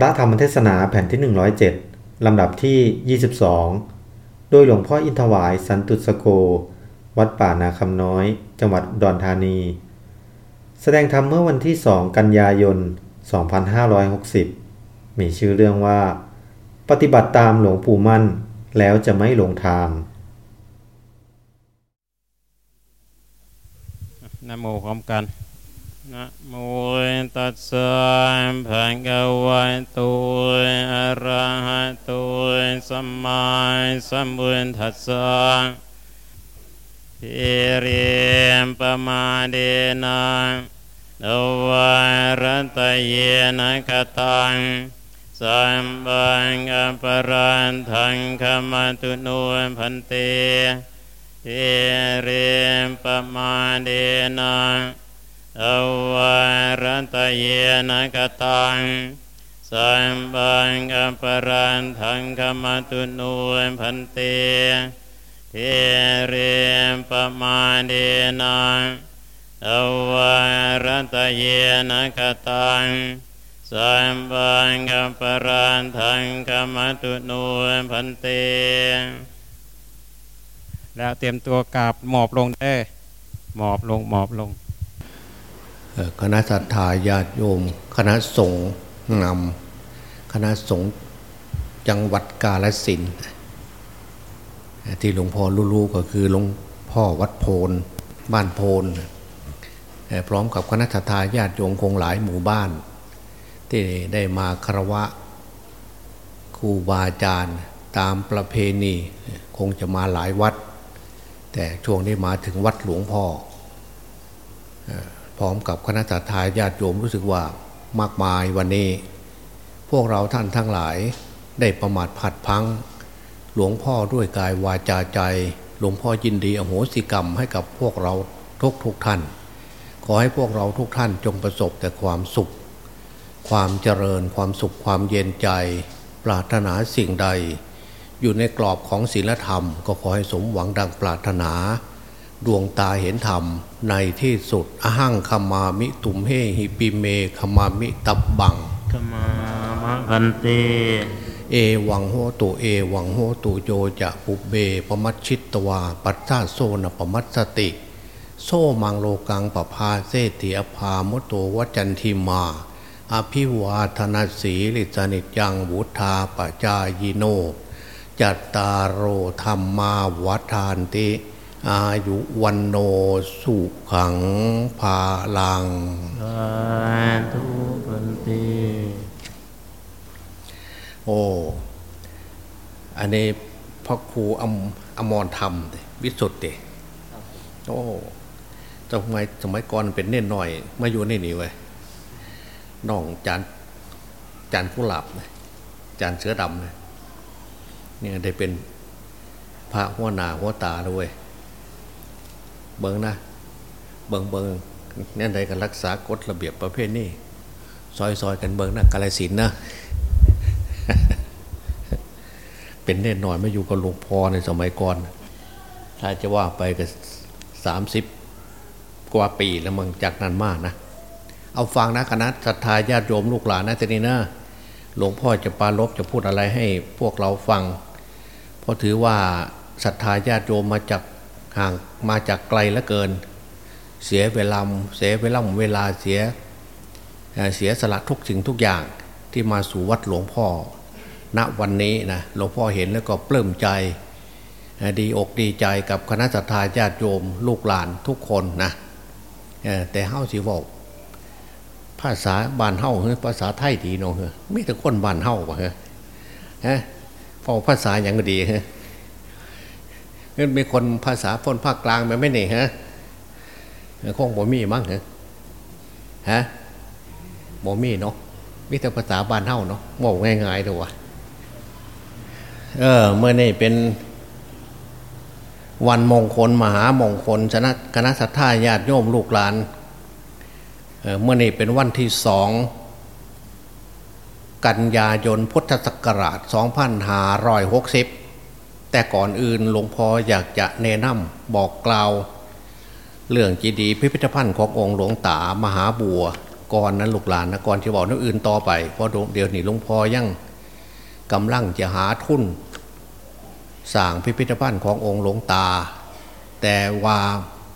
พระธรรมเทศนาแผ่นที่ 107 ลำดับที่ 22 โดยหลวงพ่ออินทวายสันตุสโก วัดป่านาคำน้อย จังหวัดดอุดรธานี แสดงธรรมเมื่อวันที่ 2 กันยายน 2560 มีชื่อเรื่องว่า ปฏิบัติตามหลวงปู่มั่น แล้วจะไม่หลงทางนโมพร้อมกัน นะโมตัสสะภะคะวะโตอะระหะโตสัมมาสัมพุทธัสสะพิริมปมาเดนะนวารตเยนะกตังสัมบังอปรันทังขมาตุโนพันเตพิริมปมาเดนะ อวารตะเยนะกตังสัมบังอปรันทังขมาตุโนพันเตเทเรมปมาเดนะอวารตะเยนะกตังสัมบังอปรันทังขมาตุโนพันเต แล้วเตรียมตัวกราบหมอบลงได้หมอบลงหมอบลง คณะสัตยาญาติโยม คณะสงฆ์นำคณะสงฆ์จังหวัดกาลสินที่หลวงพ่อรู้ๆก็คือหลวงพ่อวัดโพนบ้านโพนพร้อมกับคณะสัตยาญาติโยมคงหลายหมู่บ้าน ที่ได้มาคารวะครูบาอาจารย์ตามประเพณีคงจะมาหลายวัด แต่ช่วงนี้มาถึงวัดหลวงพ่อ พร้อมกับคณะสัตยาญาติโยมรู้สึกว่ามากมายวันนี้ พวกเราท่านทั้งหลายได้ประมาทผัดพัง หลวงพ่อด้วยกายวาจาใจ หลวงพ่อยินดีอโหสิกรรมให้กับพวกเราทุกทุกท่าน ขอให้พวกเราทุกท่านจงประสบแต่ความสุข ความเจริญความสุขความเย็นใจ ปรารถนาสิ่งใด อยู่ในกรอบของศีลธรรม ก็ขอให้สมหวังดังปรารถนา ดวงตาเห็นธรรมในที่สุดอหังคมามิตุมเฮหิปิเมคมามิตับบังขมามะพันเต เอวังโหตุเอวังโหตุโยจะปุเบปมัชชิตตวา ปัตตาโซนปมัสสติ โซมังโลกังปภาเซติอภามโตวจันทิมา อภิวาธนาสีลิสนิจยังวุธาปจายโน จัตตารโอธรรมาวัฏานติ อายุวันโนสุขังภาลังสาธุพันเตโอ้อันนี้พ่อครูอมอมรธรรมดิวิสุทธิ์ดิโอ้สมัยสมัยก่อนเป็นเน่นหน่อยมาอยู่นี่นี่เว้ยน้องจานจานผู้หลับนะจานเสือดำนะเนี่ยได้เป็นพระหัวหน้าหัวตาด้วย เบิงนะ เบิงเบิงเนี่ยใดกันรักษากฎระเบียบประเภทนี้ซอยซอยกันเบิงนะกาลสินนะเป็นแน่นอนไม่อยู่กับหลวงพ่อในสมัยก่อน ถ้าจะว่าไปก็สามสิบกว่าปีแล้วมึงจากนั้นมากนะ เอาฟังนะคณะศรัทธาญาติโยมลูกหลานนะทีนี้นะหลวงพ่อจะปาลบจะพูดอะไรให้พวกเราฟัง เพราะถือว่าศรัทธาญาติโยมมาจากห่าง มาจากไกลลือเกิน เสียเวลาเสียเวลาเวลาเสียเสียสละทุกสิ่งทุกอย่างที่มาสู่วัดหลวงพ่อ ณวันนี้นะหลวงพ่อเห็นแล้วก็ปลื้มใจ ดีอกดีใจกับคณะสัตยาญาติโยมลูกหลานทุกคนนะแต่เฮ้าสิบอกภาษาบ้านเฮ้าเฮ้ภาษาไทยดีเนาะเฮ้ยไม่แต่คนบ้านเฮ้าปะเฮ้ยฮะพอภาษาอย่างก็ดีเฮ้ ยเฮ้ยมีคนภาษาพ้นภาคกลางไหมไม่เนี่ฮะเออคงบ่มีมั้งเหรอฮะบ่มีเนาะมิแต่ภาษาบ้านเฮาเนาะบอกง่ายๆด้วยเออเมื่อนี่เป็นวันมงคลมหามงคลชนะคณะสัตยาญาติโยมลูกหลานเออเมื่อนี่เป็นวันที่สองกันยายนพุทธศักราช 2560 แต่ก่อนอื่นหลวงพ่ออยากจะแนะนำบอกกล่าว เรื่องจีดีพิพิธภัณฑ์ขององค์หลวงตามหาบัวก่อนนั้นลูกหลานนะก่อนที่บอกนั่นอื่นต่อไปเพราะเดี๋ยวนี้หลวงพ่อยังกำลังจะหาทุนสร้างพิพิธภัณฑ์ขององค์หลวงตา แต่ว่า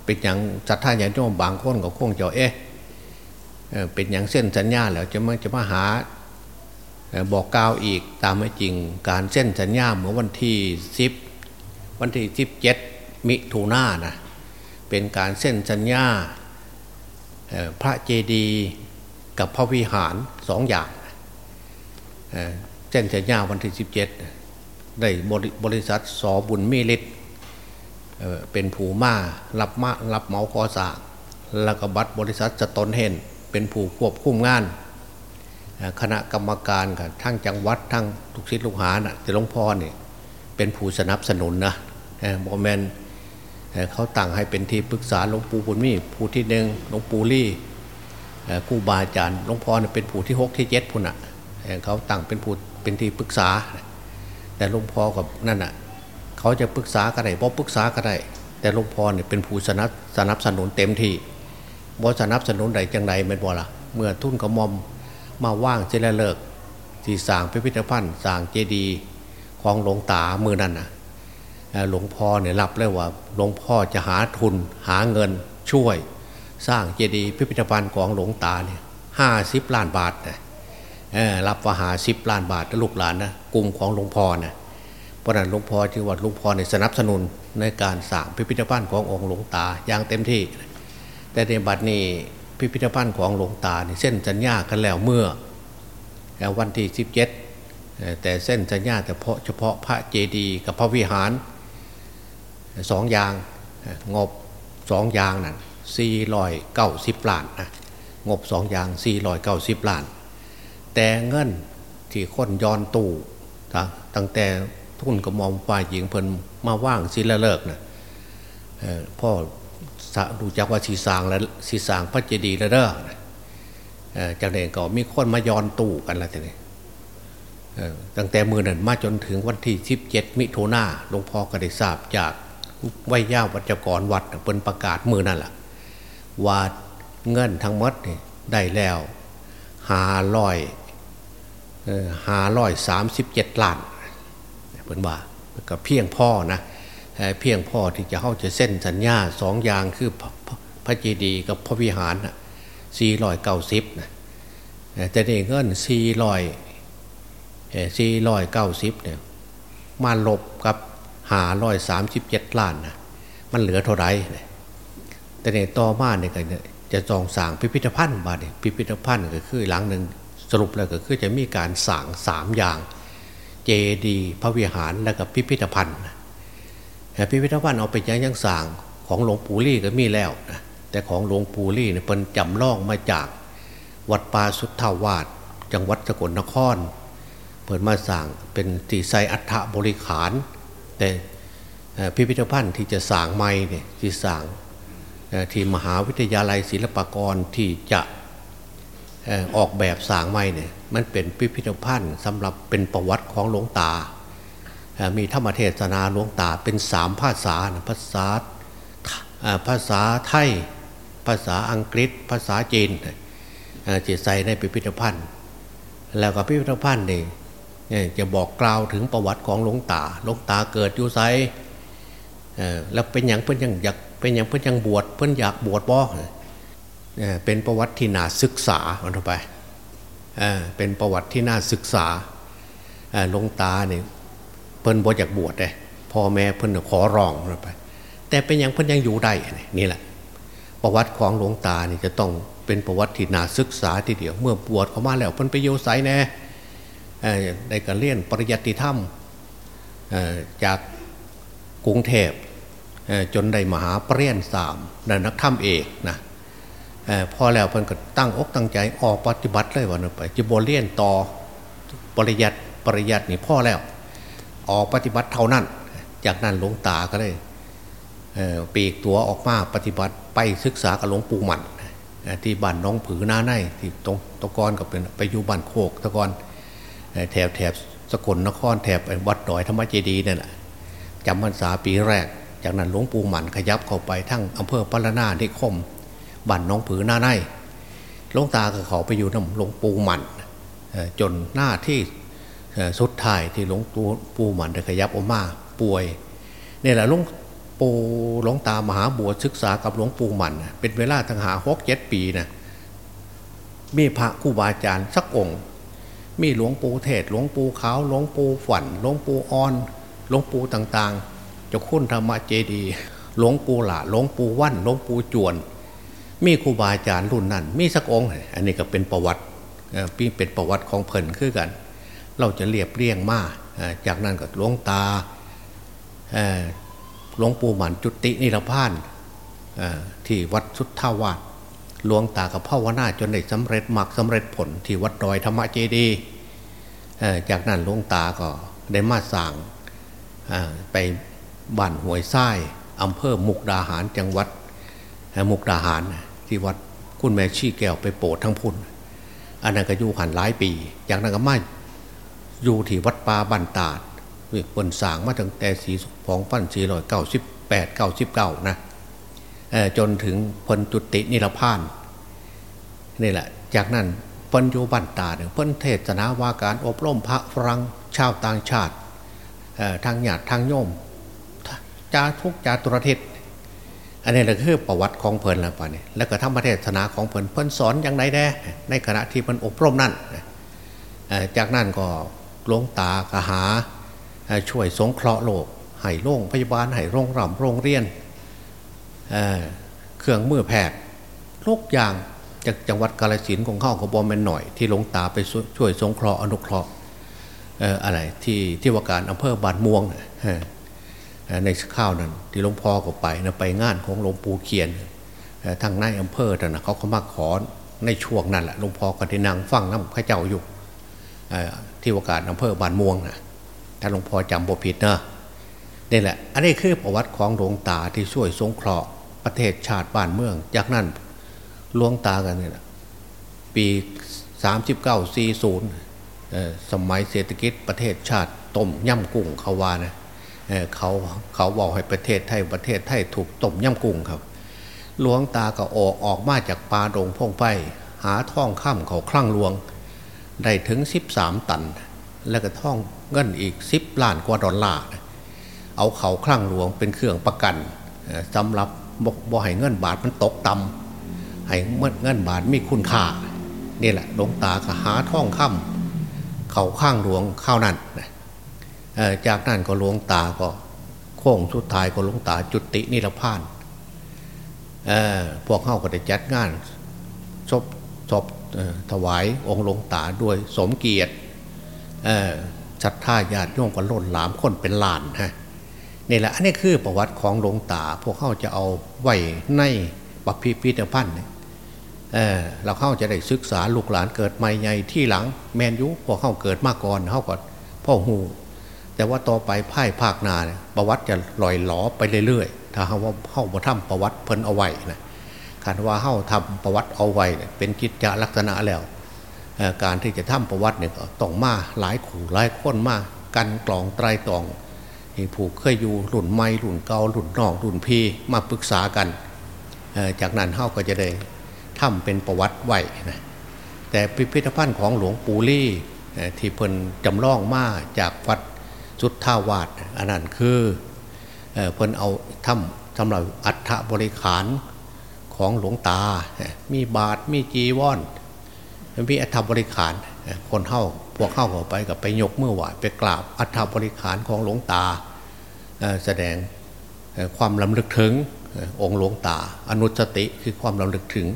เป็นอย่างจัดท่านอย่างโยมบางคนก็คงจะเอ๊ะเป็นอย่างเส้นสัญญาแล้วจะมาจะมาหา บอกกล่าวอีกตามไม่จริงการเส้นสัญญาเมื่อวันที่สิบวันที่สิบเจ็ดมิถุนายนนะเป็นการเส้นสัญญาพระเจดีย์กับพระวิหารสองอย่างเส้นสัญญาวันที่สิบเจ็ดได้บริษัทสอบุญมีฤทธิ์เป็นผู้มารับมารับเหมาก่อสร้างแล้วก็บัตรบริษัทจะตนเห็นเป็นผู้ควบคุมงาน คณะกรรมการกับทั้งจังหวัดทั้งทุกศิษย์ลูกหานะจะหลวงพ่อเนี่ยเป็นผู้สนับสนุนนะบอแมนเขาตั้งให้เป็นที่ปรึกษาหลวงปู่บุญมีผู้ที่หนึ่งหลวงปู่ลี่ครูบาอาจารย์หลวงพ่อเป็นผู้ที่หกที่เจ็ดพุ่นอะเขาตั้งเป็นผู้เป็นที่ปรึกษา แต่หลวงพ่อกับนั่นอะเขาจะปรึกษาก็ได้บ่ปรึกษาก็ได้ แต่หลวงพ่อเนี่ยเป็นผู้สนับสนับสนุนเต็มที่บ่สนับสนุนใดจังใดเป็นบ่ละเมื่อทุ่นกระมอม มาว่างเจริญเลิกที่สางพิพิธภัณฑ์สางเจดีย์ของหลวงตามือนั่นนะหลวงพ่อเนี่ยรับเลยว่าหลวงพ่อจะหาทุนหาเงินช่วย สร้างเจดีย์พิพิธภัณฑ์ของหลวงตาเนี่ยห้าสิบล้านบาทนะรับว่าหาสิบล้านบาทลูกหลานนะกลุ่มของหลวงพ่อนะเพราะนั้นหลวงพ่อที่วัดหลวงพ่อเนี่ยสนับสนุนในการสร้างพิพิธภัณฑ์ขององค์หลวงตาอย่างเต็มที่ แต่ในบัดนี้ พิพิธภัณฑ์ของหลวงตาเนี่ยเส้นสัญญากันแล้วเมื่อวันที่สิบเจ็ดแต่เส้นสัญญาแต่เพาะเฉพาะพระเจดีย์กับพระวิหารสองอย่างงบสองอย่างนั่นสี่รอยเก้าสิบล้านนะงบสองอย่างสี่รอยเก้าสิบล้าน แต่เงินที่ค้นย้อนตู้ตั้งแต่ทุนกระมอมฝ่ายหญิงเพิ่นมาว่างสิละเลิกนะพ่อ ดูจักว่าสีสางและสีสางพระเจดีย์แล้วเด้อจากนั้นก็มีคนมาย้อนตู้กันแล้วทีนี้ตั้งแต่มือนั้นมาจนถึงวันที่สิบเจ็ดมิถุนาหลวงพ่อก็ได้ทราบจากวิยาวัจกรวัดเป็นประกาศมือนั่นแหละว่าเงินทั้งหมดนี่ได้แล้วหาลอยหาลอยสามสิบเจ็ดล้านเพิ่นว่าก็เพียงพ่อนะ เพียงพ่อที่จะเข้าจะเส้นสัญญาสองอย่างคือพระเจดีย์กับพระวิหารสี่ลอยเก้าสิบนะแต่เเงินสี่ลอยสี่ลอยเก้าสิบเนี่ยมาลบกับหาร้อยสามสิบเจ็ดล้านนะมันเหลือเท่าไรแต่ในต่อมาเนี่ยจะจองสั่งพิพิธภัณฑ์มาเนี่ยพิพิธภัณฑ์ก็คือหลังหนึ่งสรุปแล้วก็คือจะมีการสั่งสามอย่าง เจดีพระวิหารแล้วก็พิพิธภัณฑ์ พิพิธภัณฑ์เอาไปยังยังสั่งของหลวงปู่ลี่ก็มีแล้วนะแต่ของหลวงปู่ลี่เนี่ยเป็นจำลองมาจากวัดป่าสุทธาวาสจังหวัดสกลนคร เปิดมาสั่งเป็นตีไซอัฐบริขาร แต่พิพิธภัณฑ์ที่จะสร้างใหม่เนี่ยที่สร้างที่มหาวิทยาลัยศิลปากรที่จะออกแบบสร้างใหม่เนี่ยมันเป็นพิพิธภัณฑ์สำหรับเป็นประวัติของหลวงตา มีธรรมเทศนาหลวงตาเป็นสามภาษาภาษาภาษาไทย ภาษาอังกฤษ ภาษาจีนจะใส่ในพิพิธภัณฑ์ แล้วก็พิพิธภัณฑ์นี่จะบอกกล่าวถึงประวัติของหลวงตาหลวงตาเกิดอยู่ไซแล้วเป็นอย่างเพื่อนยังอยากเป็นอย่างเพื่อนยังบวชเพื่อนอยากบวชบ่เป็นประวัติที่น่าศึกษาอันไปเป็นประวัติที่น่าศึกษาหลวงตาเนี่ย เพื่นบวชอยากบวชเลยพ่อแม่เพื่นขอร้องไป แต่เป็นอย่างเพื่นยังอยู่ได้นี่แหละ ประวัติของหลวงตาเนี่ยจะต้องเป็นประวัติที่น่าศึกษาทีเดียว เมื่อบวชเข้ามาแล้วเพื่นไปโยไซแน่ได้การเรียนปริยัติธรรมจากกรุงเทพจนได้มหาปรริญญาสามนักธรรมเอกนะพอแล้วเพิ่นก็ตั้งอกตั้งใจออกปฏิบัติเลยวันไปจะบวเรียนต่อปริยัติปริยัตินี่พ่อแล้ว ออกปฏิบัติเท่านั้น จากนั้นหลวงตาก็เลยปีกตัวออกมาปฏิบัติไปศึกษากับหลวงปู่หมันที่บ้านน้องผือหน้าในที่ตรงตะกอนก็เป็นไปอยู่บ้านโคกตะกอนแถบแถบสกลนครแถบวัดดอยธรรมเจดีเนี่ยแหละจำพรรษาปีแรก จากนั้นหลวงปู่หมันขยับเข้าไปทั้งอำเภอปารนานิคมบ้านน้องผือหน้าในหลวงตาก็เขาไปอยู่น้ำหลวงปู่มันจนหน้าที่ สุดท้ายที่หลวงปู่ปู่มันได้ขยับออกมาป่วยนี่แหละหลวงปู่หลวงตามหาบวชศึกษากับหลวงปู่มันเป็นเวลาทั้งหาหกเจ็ดปีนะมีพระคู่บาอาจารย์สักองค์ มีหลวงปู่เทศหลวงปู่ขาวหลวงปู่ฝันหลวงปู่อ่อนหลวงปู่ต่างๆเจ้าคุณธรรมเจดีหลวงปู่หละหลวงปู่วันหลวงปู่จวน มีครูบาอาจารย์รุ่นนั้น มีสักองค์ อันนี้ก็เป็นประวัติปีเป็นประวัติของเพิ่นคือกัน เราจะเรียบเรียงมาจากนั้นก็หลวงตาหลวงปู่หมันจุตินิรพานที่วัดสุทธาวาสหลวงตากับพ่อวนาจนได้สำเร็จมรรคสาเร็จผลที่วัดดอยธรรมเจดีจากนั้นหลวงตาก็ได้มาสั่งไปบ้านห้วยทรายอำเภอมุกดาหารจังหวัดมุกดาหารที่วัดคุณแม่ชี้แก้วไปโปรดทั้งพุ่นอันนั้นก็อยู่หันหลายปี จากนั้นก็มา อยู่ที่วัดป่าบันตาดบนสางมาตั้งแต่สีสองพันสี่ร้อยเก้าสิบแปดเก้าสิบเก้านะจนถึงพลจุตินิรพานนี่แหละ จากนั้นพลอยู่บันตาเนี่ยพลเทศนาว่าการอบรมพระฝรั่งชาวต่างชาติทางหยาดทางโยมจาทุกจาตุรทิศอันนี้แหละคือประวัติของเพลินแล้วป่ะนี่แล้วก็ธรรมเทศนาของเพลินเพลินสอนอย่างไรแด้ในขณะที่มันอบรมนั่นจากนั้นก็ หลวงตากหา ช่วยสงเคราะห์โลกให้โรงพยาบาลให้โรงรำโรงเรียนเเครื่องมือแพทย์ทุกอย่างจากจังหวัดกาลสินของข้าของบอมเมนหน่อย ที่หลวงตาไปช่วยสงเคราะห์อนุเคราะห์อะไรที่ที่ว่าการอำเภอบานม่วงในข้าวนั้นที่หลวงพ่อก็ไปนะไปงานของหลวงปู่เขียนทางนายอำเภอแต่นะเขาก็มาขอในช่วงนั้นแหละหลวงพ่อก็ได้นั่งฟังน้ำพระเจ้าอยู่ ที่ว่าการอำเภอบานม่วงนะถ้าหลวงพ่อจำบ่ผิดนะนี่แหละ อันนี้คือประวัติของหลวงตาที่ช่วยสงเคราะห์ประเทศชาติบ้านเมือง จากนั้นหลวงตากันนี่แหละปีสามสิบเก้าสี่ศูนย์สมัยเศรษฐกิจประเทศชาติต้มย่ำกุ้งเขาว่านะเขาเขาบอกให้ประเทศไทยประเทศไทยถูกต้มย่ำกุ้งครับ หลวงตาก็ออกออกมาจากป่าดงพงไฟหาท่องข้ามเขาคลั่งหลวง ได้ถึงสิบสามตัน แล้วก็ท่องเงินอีกสิบล้านกว่าดอลลาร์เอาเขาคลั่งหลวงเป็นเครื่องประกันสำหรับบ่ให้เงินบาทมันตกต่ำให้เงินบาทมีคุณค่านี่แหละหลวงตาก็หาท่องค่ำเขาข้างหลวงข้าวนั่นจากนั้นก็หลวงตาก็โค้งสุดท้ายก็หลวงตาจุตินิรพานพวกเข้าก็ได้จัดงานศพศพ ถวายองค์หลวงตาด้วยสมเกียรติศรัทธาญาติโยมก็ล้นหลามคนเป็นล้านฮะนี่แหละอันนี้คือประวัติของหลวงตา พวกเขาจะเอาไว้ในปพิพิธภัณฑ์เเราเข้าจะได้ศึกษาลูกหลานเกิดใหม่ใหญ่ที่หลัง แมนยุพวกเข้าเกิดมาก่อนเข้าก่อนพ่อหูแต่ว่าต่อไปไพ่ภาคนาเนี่ยประวัติจะลอยหลอไปเรื่อยๆ ถ้าเขาว่าเข้ามาทำประวัติเพิ่นเอาไว้นะ คันว่าเข้าทำประวัติเอาไว้เป็นกิจจลักษณะแล้วการที่จะทำประวัติเนี่ยต้องมาหลายขู่หลายคนมากันกลองไตรตองผูกเคยอยู่หลุ่นไม้หลุ่นเกาหลุ่นนอกหลุ่นพีมาปรึกษากัน จากนั้นเข้าก็จะได้ทำเป็นประวัติไว้นะแต่พิพิธภัณฑ์ของหลวงปู่ลี่ที่เพิ่นจำลองมาจากวัดสุท่าวาดอันนั้นคือเพิ่นเอาทำสำหรับอัฐบริขาร ของหลวงตา มีบาทมีจีวรมีอัฐบริขาร คนเข้าพวกเข้าเข้าไปกับไปยกมือไหวไปกราบอัฐบริขารของหลวงตา แสดงความลำลึกถึงองค์หลวงตา อนุสติคือความลำลึกถึง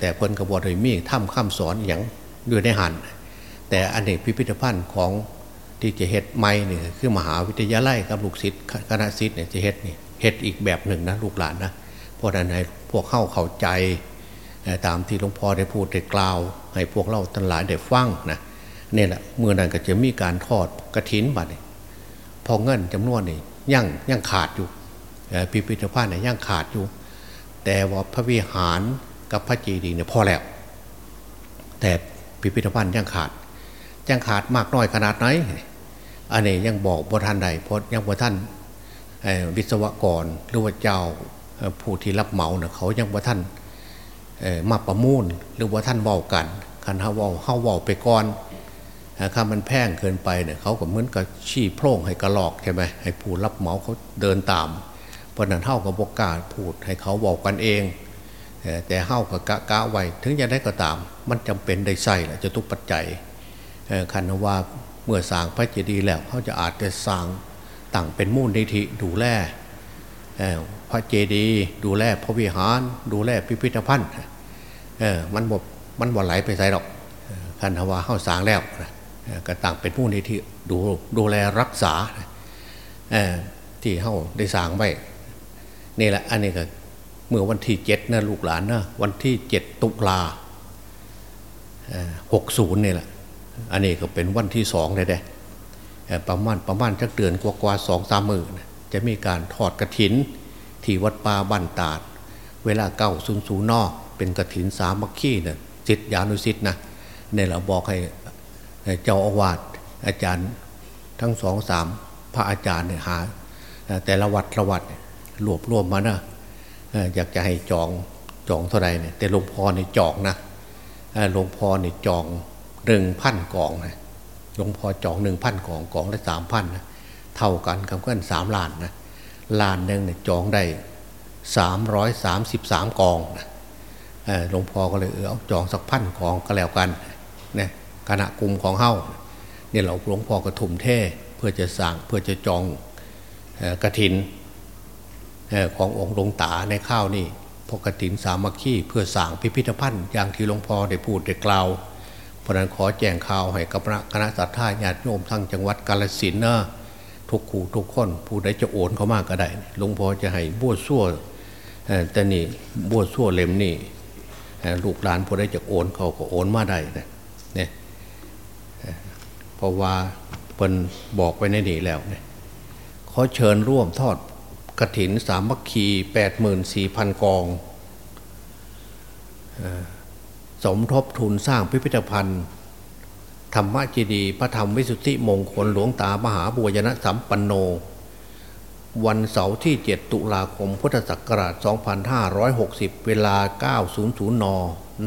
แต่เพิ่นกระบวนการมีถ้ำข้ามสอนอย่างอยู่ในหันแต่อันนี้พิพิธภัณฑ์ของที่จะเฮ็ดไม่เนี่ยคือมหาวิทยาลัยกับลูกศิษย์คณะศิษย์เนี่ยจะเฮ็ดนี่เฮ็ดอีกแบบหนึ่งนะลูกหลานนะ ราะนั้นให้พวกเข้าเข้าใจตามที่หลวงพ่อได้พูดได้กล่าว ให้พวกเราทั้งหลายได้ฟังนะนี่แหละเมื่อนั้นก็จะมีการทอดกระถินบัดพอเงินจำนวนนี่ยังยังขาดอยู่พิพิธภัณฑ์เนี่ยยังขาดอยู่ แต่ว่าพระวิหารกับพระจีดีเนี่ยพอแล้ว แต่พิพิธภัณฑ์ยังขาดยังขาดมากน้อยขนาดไหน อันนี้ยังบอกบท่านใดเพราะยังบท่านวิศวกรหรือว่าเจ้า ผู้ที่รับเหมาเนะเขายังบท่านมาประมูลหรือว่าท่านเว้ากันคันเฮาเว้าเฮาเว้าไปก่อนถ้ามันแพงเกินไปเนี่ยเขาก็เหมือนกับชี้โพร่งให้กระลอกใช่ไหมให้ผู้รับเหมาเขาเดินตามเพราะนั้นเท่ากับบกาพูดให้เขาบอกกันเอง แต่เท่ากับกะกะไว้ถึงจะได้ก็ตาม มันจำเป็นได้ใส่แหละจะทุกปัจจัยคันว่าเมื่อสร้างพระเจดีย์แล้วเขาจะอาจจะสร้างตั้งเป็นมูลนิธิดูแล ระเจดีย์ดูแลพระวิหาร ดูแลพิพิธภัณฑ์มันบมันบ่ไหลไปใส่หรอกคันว่าเข้าสางแล้วก็ต่างเป็นผู้นี้ที่ดูดูแลรักษาที่เข้าได้สางไว้นี่แหละอันนี้ก็เมื่อวันที่เจ็ดนะลูกหลานนะวันที่เจ็ดตุลาหกศูนย์นี่แหละอันนี้ก็เป็นวันที่สองเลยเด้ประมาณประมาณจักเดือนกว่าสองสามมือจะมีการทอดกระถิน ที่วัดป่าบ้านตาด เวลาเก้าศูนย์ศูนย์นอก เป็นกระถินสามัคคีเนี่ยจิตยานุสิทธ์นะเนี่ยเราบอกให้เจ้าอาวาสอาจารย์ทั้งสองสามพระอาจารย์เนี่ยหา แต่ละวัดละวัดรวบรวมมานะอยากจะให้จองจองเท่าไรเนี่ยแต่หลวงพ่อเนี่ยจองนะหลวงพ่อเนี่ยจองหนึ่งพันกองนะหลวงพ่อจองหนึ่งพันกองกองละสามพันนะเท่ากันกับเพื่อนสามล้านนะ ลานหนึ่งเนี่ยจองได้สามร้อยสามสิบสามกองนะหลวงพ่อก็เลยเออจองสักพันกองก็แล้วกันเนี่ยคณะกลุ่มของเฮ้าเนี่ยเราหลวงพ่อกระถุมเท่เพื่อจะสั่งเพื่อจะจองกระถินขององค์หลวงตาในข้าวนี่พกระถินสามัคคีเพื่อสั่งพิพิธภัณฑ์อย่างที่หลวงพ่อได้พูดได้กล่าวเพราะนั้นขอแจ้งข่าวให้กับคณะสัตยาญาติโยมทั้งจังหวัดกาลสินเนะ ทุกขู่ทุกคนผู้ใดจะโอนเขามากก็ได้หลวงพ่อจะให้บวชซั่วแต่นี่บวชซั่วเล่มนี่ลูกหลานผู้ใดจะโอนเขาก็โอนมาได้เนี่ยเพราะว่าเพิ่นบอกไว้ในนี้แล้วเนี่ยขอเชิญร่วมทอดกระถินสามัคคีแปดหมื่นสี่พันกองสมทบทุนสร้างพิพิธภัณฑ์ ธรรมจีดีพระธรรมวิสุทธิมงคลหลวงตามหาบุญญสัมปันโน วันเสาร์ที่ 7 ตุลาคมพุทธศักราช 2560 เวลา 900 น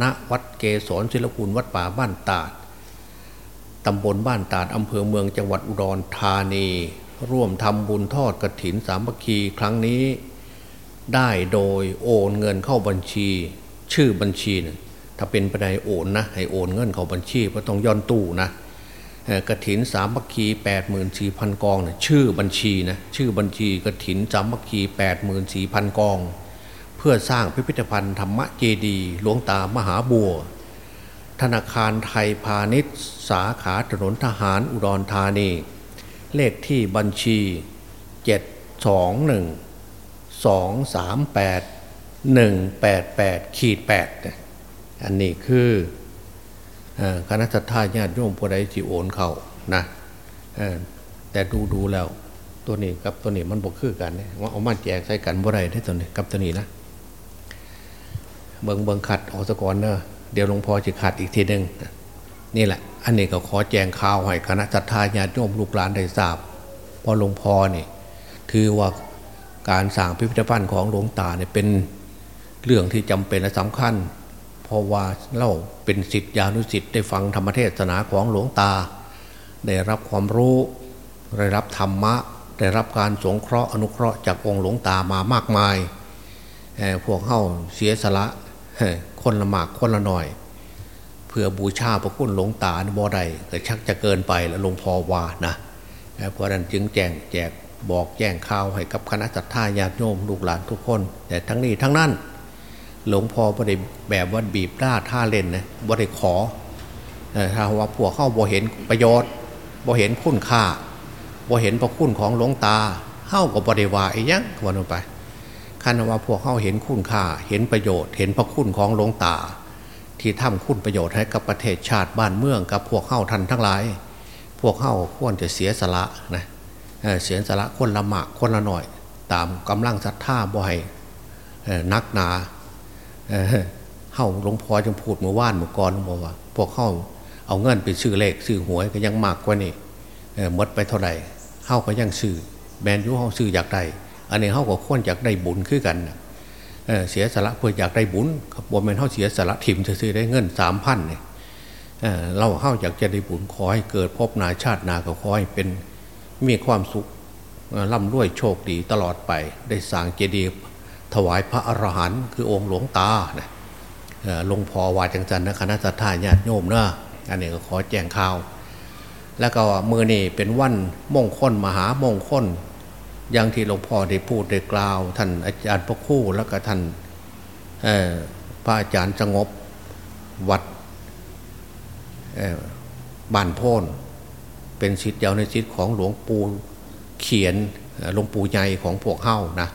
ณ วัดเกศรศิลปุลวัดป่าบ้านตาด ตำบลบ้านตาด อำเภอเมืองจังหวัดอุดรธานี ร่วมทำบุญทอดกระถินสามัคคีครั้งนี้ ได้โดยโอนเงินเข้าบัญชี ชื่อบัญชีนะ ถ้าเป็นไปได้โอนนะให้โอนเงินเข้าบัญชีเพราะต้องย้อนตู้นะกระถินสามัคคีแปดหมื่นสี่พันกองนะชื่อบัญชีนะชื่อบัญชีกระถินสามัคคีแปดหมื่นสี่พันกอง เพื่อสร้างพิพิธภัณฑ์ธรรมะเจดีหลวงตามหาบัว ธนาคารไทยพาณิชย์ สาขาถนนทหารอุดรธานี เลขที่บัญชี 721 238 188ขีด8 อันนี้คือคณะทาญาติโยมผู้ใดที่โอนเขานะแต่ดูดูแล้วตัวนี้กับตัวนี้มันบกคือกันเนี่ยว่าเอามาแจกใส่กันบ่ได้ได้ตัวนี้กับตัวนี้นะเบิงเบิงขัดออกสกอนเนอะเดี๋ยวหลวงพ่อจะขัดอีกทีหนึ่งนี่แหละ อันนี้ก็ขอแจงข่าวให้คณะจัตตาญาติโยมลูกหลานได้ทราบเพราะหลวงพ่อนี่ถือว่าการสร้างพิพิธภัณฑ์ของหลวงตาเนี่ยเป็นเรื่องที่จำเป็นและสำคัญ พราะว่าเล่าเป็นสิทธิานุสิทธิ์ได้ฟังธรรมเทศนาของหลวงตา ได้รับความรู้ ได้รับธรรมะ ได้รับการสงเคราะห์อนุเคราะห์จากองค์หลวงตามามากมายพวกเข้าเสียสละคนละหมากคนละหน่อย เพื่อบูชาพระคุณหลวงตาบ่ได้ก็ชักจะเกินไปแล้วหลวงพ่อว่านะเพราะนั้นจึงแจงแจกบอกแจ้งข่าวให้กับคณะจัตตาญาติโยมลูกหลานทุกคน แต่ทั้งนี้ทั้งนั้น หลวงพ่อบ่ได้แบบว่าบีบด้าท่าเล่นนะบ่ได้ขอถ้าว่าพวกเข้าบ่เห็นประโยชน์บ่เห็นคุณค่าบ่เห็นพระคุณของหลวงตาเข้ากับบริวาไอ้ยังวันลงไปคันว่าพวกเข้าเห็นคุณค่า เห็นประโยชน์ เห็นพระคุณของหลวงตา ที่ทำคุณประโยชน์ให้กับประเทศชาติบ้านเมืองกับพวกเข้าทันทั้งหลาย พวกเข้าควรจะเสียสละนะเสียสละคนละหมากคนละหน่อย ตามกำลังศรัทธาบ่อยนักหนา เข้าหลวงพ่อจึงพูดเมื่อว่านเมื่อก่อนบอกว่า พวกเข้าเอาเงินไปซื้อเลขซื้อหวยก็ยังมากกว่านี่มดไปเท่าไหร่เข้าก็ยังซื้อแบนยูเข้าซื้ออยากได้อันนี้เขาก็ควรอยากได้บุญขึ้นกันเสียสละเพื่ออยากได้บุญบ่แมนเขาเสียสละถิ่มจะซื้อได้เงินสามพันเนี่ยเราเข้าอยากจะได้บุญขอให้เกิดพบนาชาตินาก็ขอให้เป็นมีความสุขร่ำรวยโชคดีตลอดไป ได้สร้างเจดีย์ ถวายพระอรหันต์คือองค์หลวงตาเนี่ยหลวงพ่อวาจังจันนะคณะสัตยาญาติโยมเนะอันนี้ก็ขอแจ้งข่าว แล้วก็มือนี่เป็นวันมงคลมหามงคลอย่างที่หลวงพ่อได้พูดได้กล่าว ท่านอาจารย์พระคู่แล้วก็ท่านพระอาจารย์สงบวัดบ้านโพนเป็นสิทธิ์ยาวในสิทธิ์ของหลวงปู่เขียนหลวงปู่ใหญ่ของพวกเฮ้านะ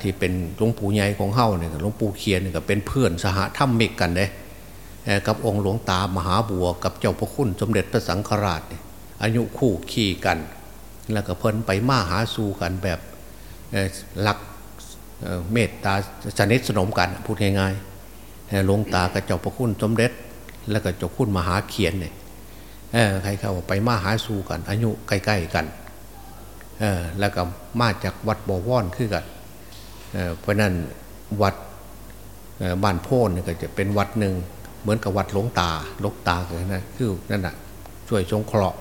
ที่เป็นหลวงปู่ใหญ่ของเฮ้าเนี่ยหลวงปู่เขียนก็เป็นเพื่อนสหธรรมิกกันเลยกับองค์หลวงตามหาบัว กับเจ้าพระคุณสมเด็จพระสังฆราชอายุคู่ขี่กัน แล้วก็เพิ่นไปมาหาสู่กันแบบหลักเมตตาสนิทสนมกันพูดง่ายๆหลวงตากับเจ้าพระคุณสมเด็จ แล้วก็เจ้าคุณมหาเขียนเนี่ยใครเข้าไปมาหาสู่กัน อายุใกล้ๆกันแล้วก็มาจากวัดบวรคือกัน เพราะนั้นวัดบ้านโพนก็จะเป็นวัดหนึ่งเหมือนกับวัดหลวงตาหลวงตาคือนะคือนั่นแหะช่วยสงเคราะห์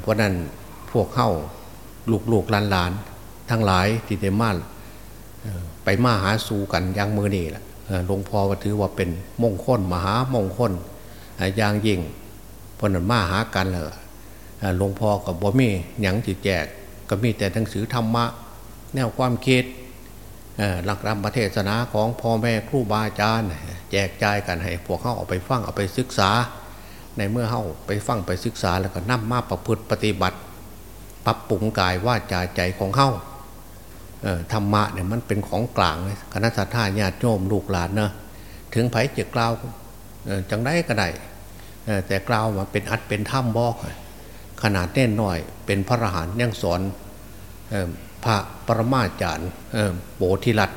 เพราะนั้นพวกเข้าลูกลูกหลานหลานทั้งหลายที่ได้มาไปมาหาสู่กันยังมือนี่แหละหลวงพ่อถือว่าเป็นมงคลมหามงคลอย่างยิ่งเพราะนั้นมาหากันเลยหลวงพ่อกับบ่มีหยังจิตแจก ก็มีแต่หนังสือธรรมะ แนวความคิด หลักธรรมประเทศนาของพ่อแม่ครูบาอาจารย์แจกจ่ายกันให้พวกเขาเอาไปฟังเอาไปศึกษา ในเมื่อเขาไปฟังไปศึกษาแล้วก็นำมาประพฤติปฏิบัติ ปรับปรุงกายว่าจาใจของเขาธรรมะเนี่ยมันเป็นของกลางคณะสัตยาญาติโยมลูกหลานเนะถึงไผ่จะกล่าวจังได้ก็ได้แต่กล่าวมาเป็นอัดเป็นถ้ำบอกขนาดแน่นหน่อย เป็นพระอรหันต์ยังสอน พระปรมาจารย์โปธิรัต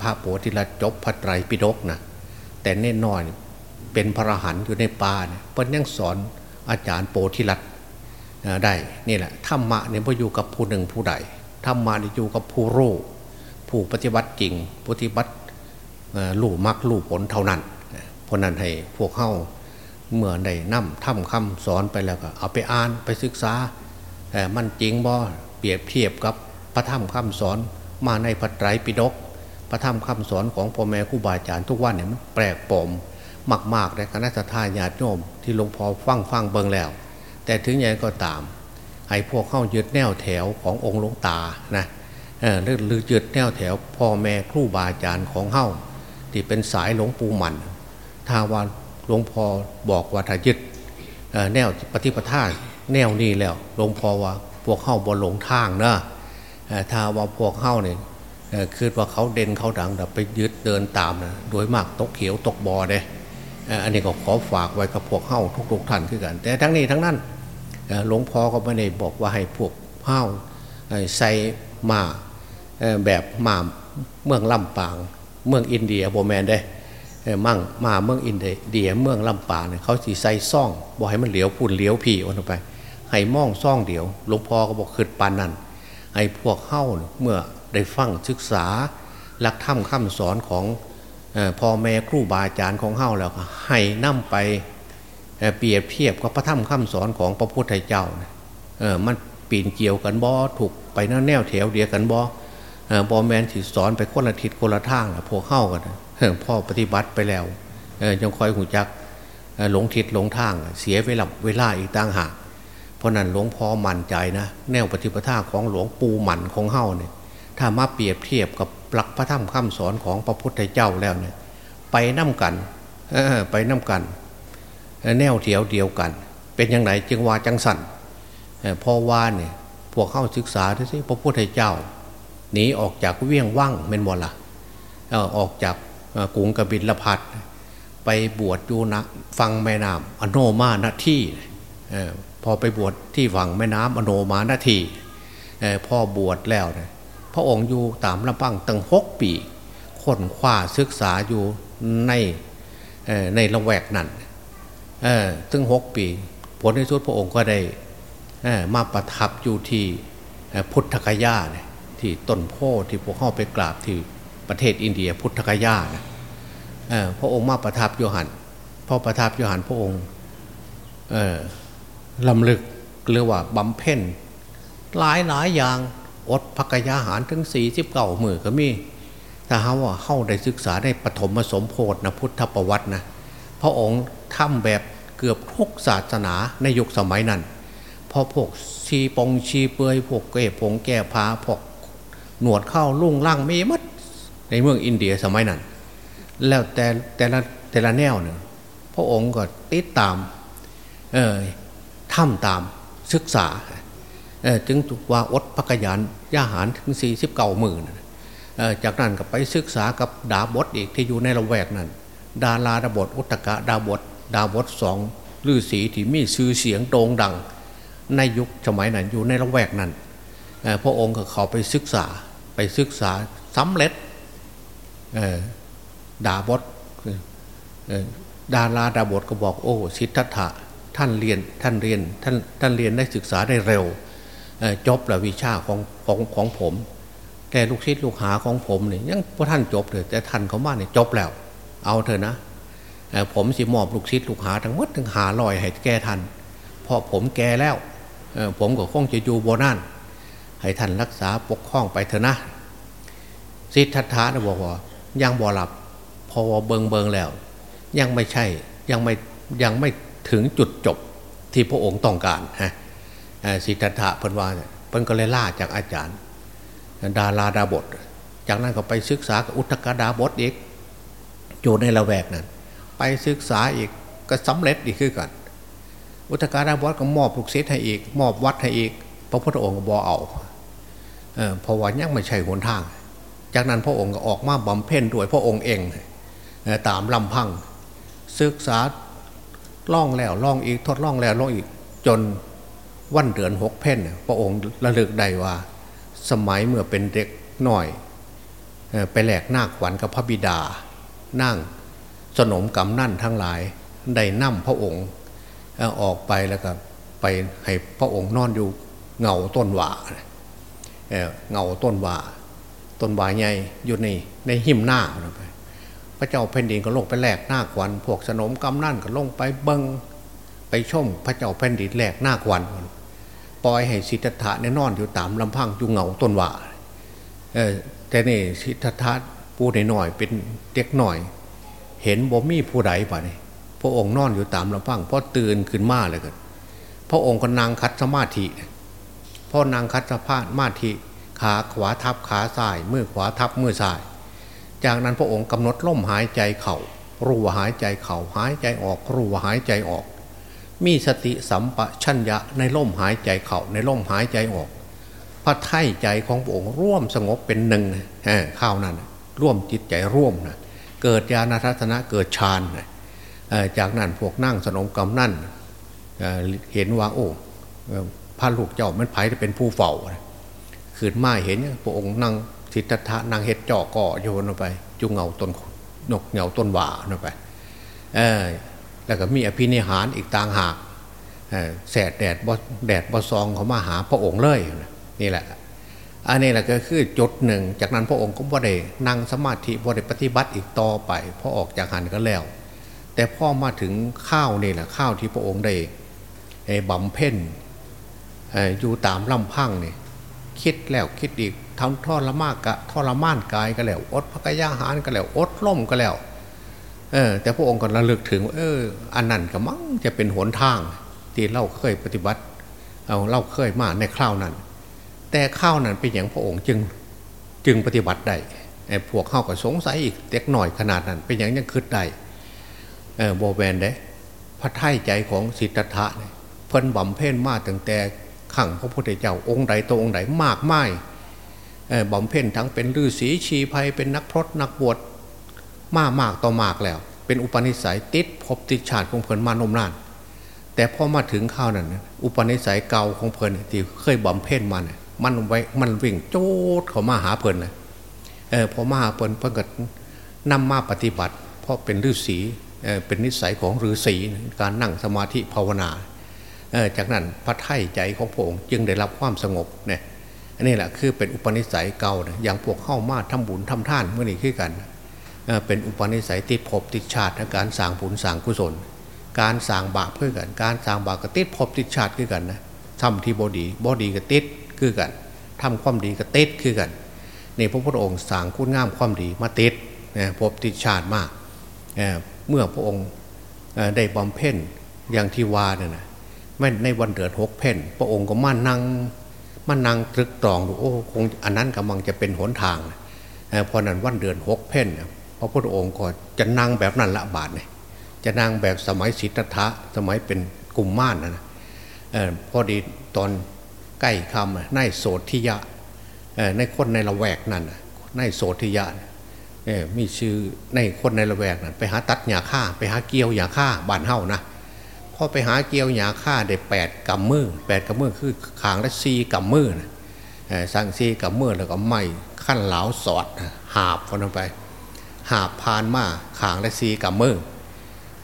พระโปธิรัตจบพระไตรปิฎกนะแต่แน่นอนเป็นพระรหันต์อยู่ในป่าเนี่ยเพิ่นยังสอนอาจารย์โปธิรัตได้นี่แหละธรรมะเนี่ยพออยู่กับผู้หนึ่งผู้ใดธรรมะเนี่ยอยู่กับผู้รู้ผู้ปฏิบัติจริงปฏิบัติลู่มรรคลู่ผลเท่านั้นเพราะนั้นให้พวกเข้าเมื่อได้นำทำคำสอนไปแล้วก็เอาไปอ่านไปศึกษามันจริงบ่ รียบเทียบกับพระธรรมคำสอนมาในพระไตรปิฎกพระธรรมคำสอนของพ่อแม่ครูบาอาจารย์ทุกวันเนี่ยมันแปลกปลอมมากๆในคณะทาญาติโยมที่หลวงพ่อฟังฟังเบิงแล้ว แต่ถึงอย่างก็ตามให้พวกเข้ายึดแนวแถวขององค์หลวงตานะหรือหรือยึดแนวแถวพ่อแม่ครูบาอาจารย์ของเข้าที่เป็นสายหลวงปู่มันถ้าว่าหลวงพ่อบอกว่าถ้ายึดแนวปฏิปทาแนวนี้แล้วหลวงพ่อว่า พวกเข้าบนหลงทางนะถ้าว่าพวกเข้าเนี่ยคือว่าเขาเด่นเขาดังแต่ไปยึดเดินตามนะโดยมากตกเขียวตกบอเด้อันนี้ก็ขอฝากไว้กับพวกเข้าทุกๆท่านขึ้นกัน แต่ทั้งนี้ทั้งนั้นหลวงพ่อก็ไม่ได้บอกว่าให้พวกเข้าใส่มาแบบมาเมืองลำปาง เมืองอินเดียโบแมนได้มั่งมาเมืองอินเดียเมืองลำปางเนี่ยเขาสีใส่ซ่องบอกให้มันเหลียวพุ่นเหลียวผีวันไป ให้มองซ่องเดียวหลวงพ่อก็บอกขึ้นปานนั้นให้พวกเข้าเมื่อได้ฟังศึกษา หลักธรรมคำสอนของพ่อแม่ครูบาอาจารย์ของเข้าแล้วให้นำไปเปรียบเทียบกับพระธรรมคำสอนของพระพุทธเจ้าเออมันปีนเกี่ยวกันบ่ถูกไปนั่นแนวแถวเดียวกันบ่บอแมนที่สอนไปคนละทิศคนละทางพวกเข้ากันพ่อปฏิบัติไปแล้วยังคอยหูจักหลงทิศหลงทางเสียเวลาเวลาอีกต่างหาก ราะนั้นหลวงพ่อมั่นใจนะแนวปฏิปทาของหลวงปู่หมันของเฮ้าเนี่ยถ้ามาเปรียบเทียบกับหลักพระธรรมคำสอนของพระพุทธเจ้าแล้วเนี่ยไปน้ากันไปน้ากัน แนวเถียวเดียวกัน เป็นอยังไงจึงว่าจังสันพอว่าเนี่ยพวกเข้าศึกษาดูสิพระพุทธเจ้าหนีออกจากเวียงว่างเป็นบ่ละออกจากกรุงกบิลพัทไปบวชอยู่นะฟังแม่น้ำอโนมาณที่ พอไปบวชที่ฝั่งแม่น้ำอโนมาณทีพ่อบวชแล้วเนี่ยพระองค์อยู่ตามลำพังตั้งหกปีค้นคว้าศึกษาอยู่ในในละแวกนั้นตั้งหกปี ผลในสุดพระองค์ก็ได้มาประทับอยู่ที่พุทธคยาที่ต้นโพที่พวกเข้าไปกราบที่ประเทศอินเดียพุทธกยานะพระองค์มาประทับโยหันพอประทับโยหันพระองค์ ลำลึกเรียกว่าบำเพ็ญหลายหลายอย่างอดพักยาหารถึงสี่สิบเก้ามือก็มีถ้าหาว่าเข้าได้ศึกษาได้ปฐมสมโพธนะพุทธประวัตินะพระองค์ทำแบบเกือบทุกศาสนาในยุคสมัยนั้นพอพวกชีปองชีเปือยพวกเก็บผงแก่พาพวกหนวดเข้าลุ่งล่างมีมัดในเมืองอินเดียสมัยนั้น แล้วแต่แต่ละแต่ละแนวเนี่ยพระองค์ก็ติดตาม เออ ทำตามศึกษาจึงถูกว่าอดพักยานย่าหารถึงสี่สิบเก้าหมื่นจากนั้นก็ไปศึกษากับดาบดอีกที่อยู่ในละแวกนั้น ดาราดาบดอุตกะดาบดดาบดสองลือสีที่มีชื่อเสียงโด่งดัง ในยุคสมัยนั้นอยู่ในละแวกนั้นพระองค์ก็เขาไปศึกษาไปศึกษาสำเร็จดาบดดาราดาบดก็บอกโอ้สิทธัตถะ ท่านเรียนท่านเรียนท่านท่านเรียนได้ศึกษาได้เร็วจบแล้ววิชาของของของผม แต่ลูกศิษย์ลูกหาของผมเนี่ยยังพระท่านจบเลยแต่ท่านเขามาเนี่ยจบแล้ว เอาเถอะนะผมสิมอบลูกศิษย์ลูกหาทั้งหมดทั้งหาลอยให้แก่ท่านเพราะผมแก่แล้วผมก็คงจะอยู่โบนั่นให้ท่านรักษาปกครองไปเถอะนะสิทธัตถะนะบอกว่ายังบ่หลับพอเบิงเบิงแล้ว ยังไม่ใช่ยังไม่ยังไม่ ถึงจุดจบที่พระองค์ต้องการฮะสิทธัตถะเพิ่นว่าเพิ่นก็เลยล่าจากอาจารย์ ดาราดาบท จากนั้นก็ไปศึกษากับอุตกดาบทอีกอยู่ในละแวกนั้น ไปศึกษาอีกก็สำเร็จอีกขึ้นกัน อุตกดาบทก็มอบลูกศิษย์ให้อีก มอบวัดให้อีก พระพุทธองค์ก็บอเอาเพราะว่ายังไม่ใช่หนทาง จากนั้นพระองค์ก็ออกมาบำเพ็ญด้วยพระองค์เองตามลำพังศึกษา ล่องแล้วล่องอีกทดล่องแล้วล่องอีกจนวันเดือนหกเพ่นพระองค์ระลึกได้ว่า สมัยเมื่อเป็นเด็กหน่อย ไปแหลกนาคขวัญกับพระบิดา นั่งสนมกำนั่นทั้งหลายได้นั่มพระองค์ออกไปแล้วก็ไปให้พระองค์นอนอยู่เงาต้นว่าเงาต้นว่าต้นว่าใหญ่อยู่ในในหิมหน้าไป พระเจ้าแผ่นดินก็ลงไปแหลกหน้าขวัญพวกสนมกำนั่นก็ลงไปเบิงไปชมพระเจ้าแผ่นดินแหลกหน้าขวัญปล่อยให้สิทธัตถะเนี่ยนอนอยู่ตามลำพังอยู่เงาต้นว่าเออแต่นี่สิทธัตถะผู้หน่อยเป็นเด็กหน่อย เห็นบ่มีผู้ใดป่ะนี่พระองค์นอนอยู่ตามลำพังพอตื่นขึ้นมาเลยกันพระองค์ก็นางคัดสมาธิพ่อนางคัดสมาธิขาขวาทับขาซ้ายมือขวาทับมือซ้าย จากนั้นพระองค์กำหนดล่มหายใจเขา่ารู้ว่าหายใจเขา่าหายใจออกรู้ว่าหายใจออก มีสติสัมปชัญญะในล่มหายใจเข่าในล่มหายใจออกพระไถ่ใจของพระองค์ร่วมสงบเป็นหนึ่งข้าวนั้นร่วมจิตใจร่วมนะเกิดญาณทัศนะเกิดฌานจากนั้นพวกนั่งสนมกำนั่นเห็นว่าโอ้พระลูกเจ้ามันไผ่จะเป็นผู้เฝ้าขืนมาเห็นพระองค์นั่ง ทธัตถะนางเห็ดจ่อก่อโยนลงไป จุงเงาต้นนกเงาต้นหว่าลงไปแล้วก็มีอภินิหารอีกต่างหากแสดแดดบแดดบอซองเขามาหาพระองค์เลยนี่แหละ อันนี้แหละก็คือจุดหนึ่ง จากนั้นพระองค์ก็บ่ได้นั่งสมาธิบ่ได้ปฏิบัติอีกต่อไปพอออกจากหันก็แล้ว แต่พ่อมาถึงข้าวนี่แหละข้าวที่พระองค์ได้บำเพ็ญอยู่ตามลำพังนี่คิดแล้วคิดอีก ทำทอละมากกะทอละม่านกายก็แล้ว อดพระกยาหารก็แล้ว อดล่มก็แล้ว เออ แต่พระองค์ก็ระลึกถึง เออ อันนั้นก็มั่งจะเป็นหนทาง ที่เราเคยปฏิบัติ เอาเราเคยมาในคราวนั้น แต่ข้าวนั้นเป็นอย่างพระองค์จึงจึงปฏิบัติได้ไอ้พวกเข้าก็สงสัยอีกเด็กหน่อยขนาดนั้น เป็นอย่างยังคืดได้เออโบแวนได้พระไถ่ใจของสิทธัตถะเพิ่นบำเพ็ญมาตั้งแต่ขังพระพุทธเจ้าองค์ใดตัวองค์ใดมากไม่ บำเพ็ญทั้งเป็นฤาษีชีภัยเป็นนักพรตนักบวชมากมากต่อมากแล้ว เป็นอุปนิสัยติดพบติดชาติของเพลินมานมนาน แต่พอมาถึงข้าวนั้นอุปนิสัยเก่าของเพลินที่เคยบำเพ็ญมันมันไว้มันวิ่งโจดเขามาหาเพลินเลยเออพอมาหาเพลินเพิ่งก็นำมาปฏิบัติ เพราะเป็นฤาษีเออเป็นนิสัยของฤาษีการนั่งสมาธิภาวนาจากนั้นพระไถ่ใจของพระองค์จึงได้รับความสงบเนี่ย อันนี้แหละคือเป็นอุปนิสัยเก่านะอย่างพวกเข้ามาทำบุญทำท่านเมื่อนี้ขึ้นกัน เป็นอุปนิสัยติดภพติดชาติการสร้างบุญสร้างกุศล การสร้างบาปเพื่อกัน การสร้างบาปก็ติดภพติดชาติขึ้นกันนะทำที่บอดีบอดีก็ติดคือกันทำความดีก็ติดคือกันนี่พระพุทธองค์สร้างคุณงามความดีมาติดนะภพติดชาติมากเมื่อพระองค์ได้บำเพ็ญอย่างที่ว่าเนี่ยนะไม่ในวันเดือนหกเพ่นพระองค์ก็มานั่ง มานั่งตรึกตรองดูโอ้คงอันนั้นกำลังจะเป็นหนทางเพราะนั้นวันเดือนหกเพ่นพระพุทธองค์ก็จะนั่งแบบนั้นละบาทเนี่ยจะนั่งแบบสมัยสิทธัตถะสมัยเป็นกลุ่มม่านนะพอดีตอนใกล้คำนายโสธิยะในคนในละแวกนั่นนายโสธิยะมีชื่อในคนในละแวกนั้นไปหาตัดหญ้าฆ่า ไปหาเกี่ยวหญ้าฆ่าบ้านเฮานะ พอไปหาเกียวหญ้าฆ่าได้แปดกำมือแปดกำมือคือขางและซีกำมือนะสั่งซีกำมือแล้วก็ไม่ขั้นเหลาสอดหาบคนไป หาบพานมาขางและซีกำมือ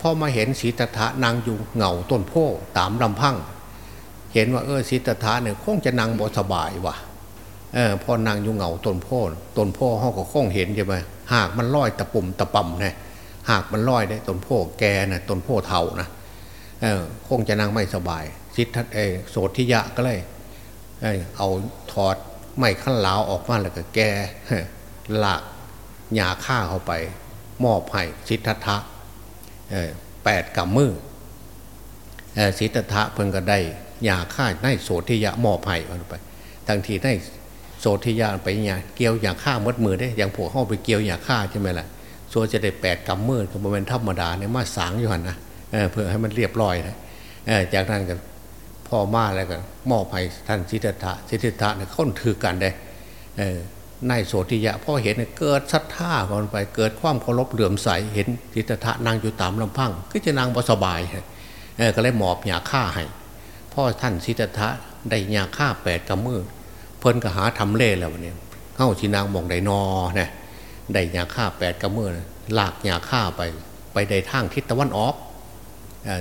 พอมาเห็นสีตถะนางอยู่เงาต้นโพตามลำพังเห็นว่าเออสีตถะเนี่ยคงจะนางบสบายว่ะเออพอนางอยู่เงาต้นโพต้นโพห้องก็คงเห็นใช่ไหมหากมันลอยตะปุ่มตะป่ำเนี่ยหากมันลอยได้ต้นโพแกนะต้นโพเทานะ คงจะนั่งไม่สบายสิทธัตเอโสธิยะก็เลยเอเอาถอดไม้ขั้นลาวออกมาแล้วก็แกหลากหยาฆ่าเข้าไป มอบให้สิทธัตถะแปดกำมือสิทธัตถะเพิ่งก็ได้หยาฆ่าในโสธิยะมอบให้เอาไปทั้งทีในโสธิยะไปเนี่ยเกี่ยวหยาฆ่ามดมือได้อย่างผัวเข้าไปเกี่ยวหยาฆ่าใช่ไหมล่ะโซจะได้แปดกำมือก็เป็นธรรมดาเนี่ยมาสางอยู่หันนะ เพื่อให้มันเรียบร้อยนะจากนั้นก็พ่อมาแล้วก็มอบให้ท่านสิทธัตถะสิทธัตถะเนี่ยค้นถือกันได้นายโสธิยะพ่อเห็นเกิดศรัทธาก่อนไปเกิดความเคารพเหลื่อมใสเห็นสิทธัตถะนั่งอยู่ตามลำพัง ก็จะนั่งบสบายก็เลยหมอบหยาฆ่าให้พ่อท่านสิทธัตถะได้หยาฆ่าแปดกำมือเพิ่นก็หาทำเล่แล้ววันนี้เข้าชีนางมองได้นอเนี่ยได้หยาฆ่าแปดกำมือลากหยาฆ่าไปไปในทางทิศตะวันออก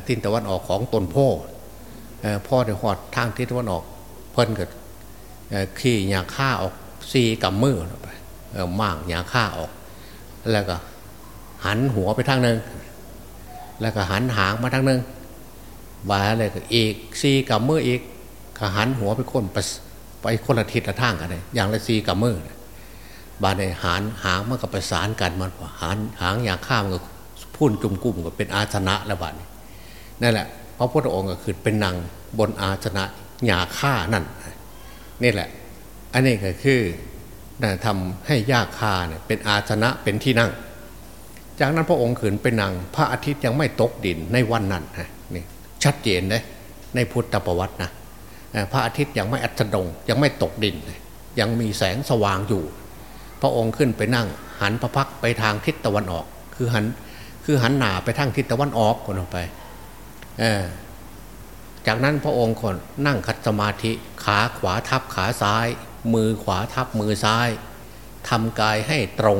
ทิศตะวันออกของตนพ่อพ่อได้หอดทางทิศตะวันออกเพิ่นก็ขี่หยาฆ่าออกซีกับมือไปม่างหยาฆ่าออก แล้วก็หันหัวไปทางหนึ่งแล้วก็หันหางมาทางหนึ่งบาอะไรก็อีกซีกับมืออีกก็หันหัวไปคนไปไปคนละทิศละทางกันเลยอย่างละซีกับมือบาในหางหางมันก็ประสานกันมันหางหางยาฆ่ามันก็พุ่นจุ่มกุ้มก็เป็นอาชนะแล้วบาดนี้ นั่นแหละพระพุทธองค์ก็คือเป็นนางบนอาชนะหยาฆ่านั่นนี่แหละ อันนี้ก็คือทำให้ยาคาเนี่ยเป็นอาชนะเป็นที่นั่ง จากนั้นพระองค์ขืนเป็นนางพระอาทิตย์ยังไม่ตกดินในวันนั้นนี่ชัดเจนเลยในพุทธประวัตินะพระอาทิตย์ยังไม่อัสดงยังไม่ตกดิน ยังมีแสงสว่างอยู่ พระองค์ขึ้นไปนั่ง หันพระพักไปทางทิศตะวันออก คือหันคือหันหนาไปทางทิศตะวันออกคนออกไป จากนั้นพระองค์คนนั่งคัดสมาธิขาขวาทับขาซ้าย มือขวาทับมือซ้ายทำกายให้ตรง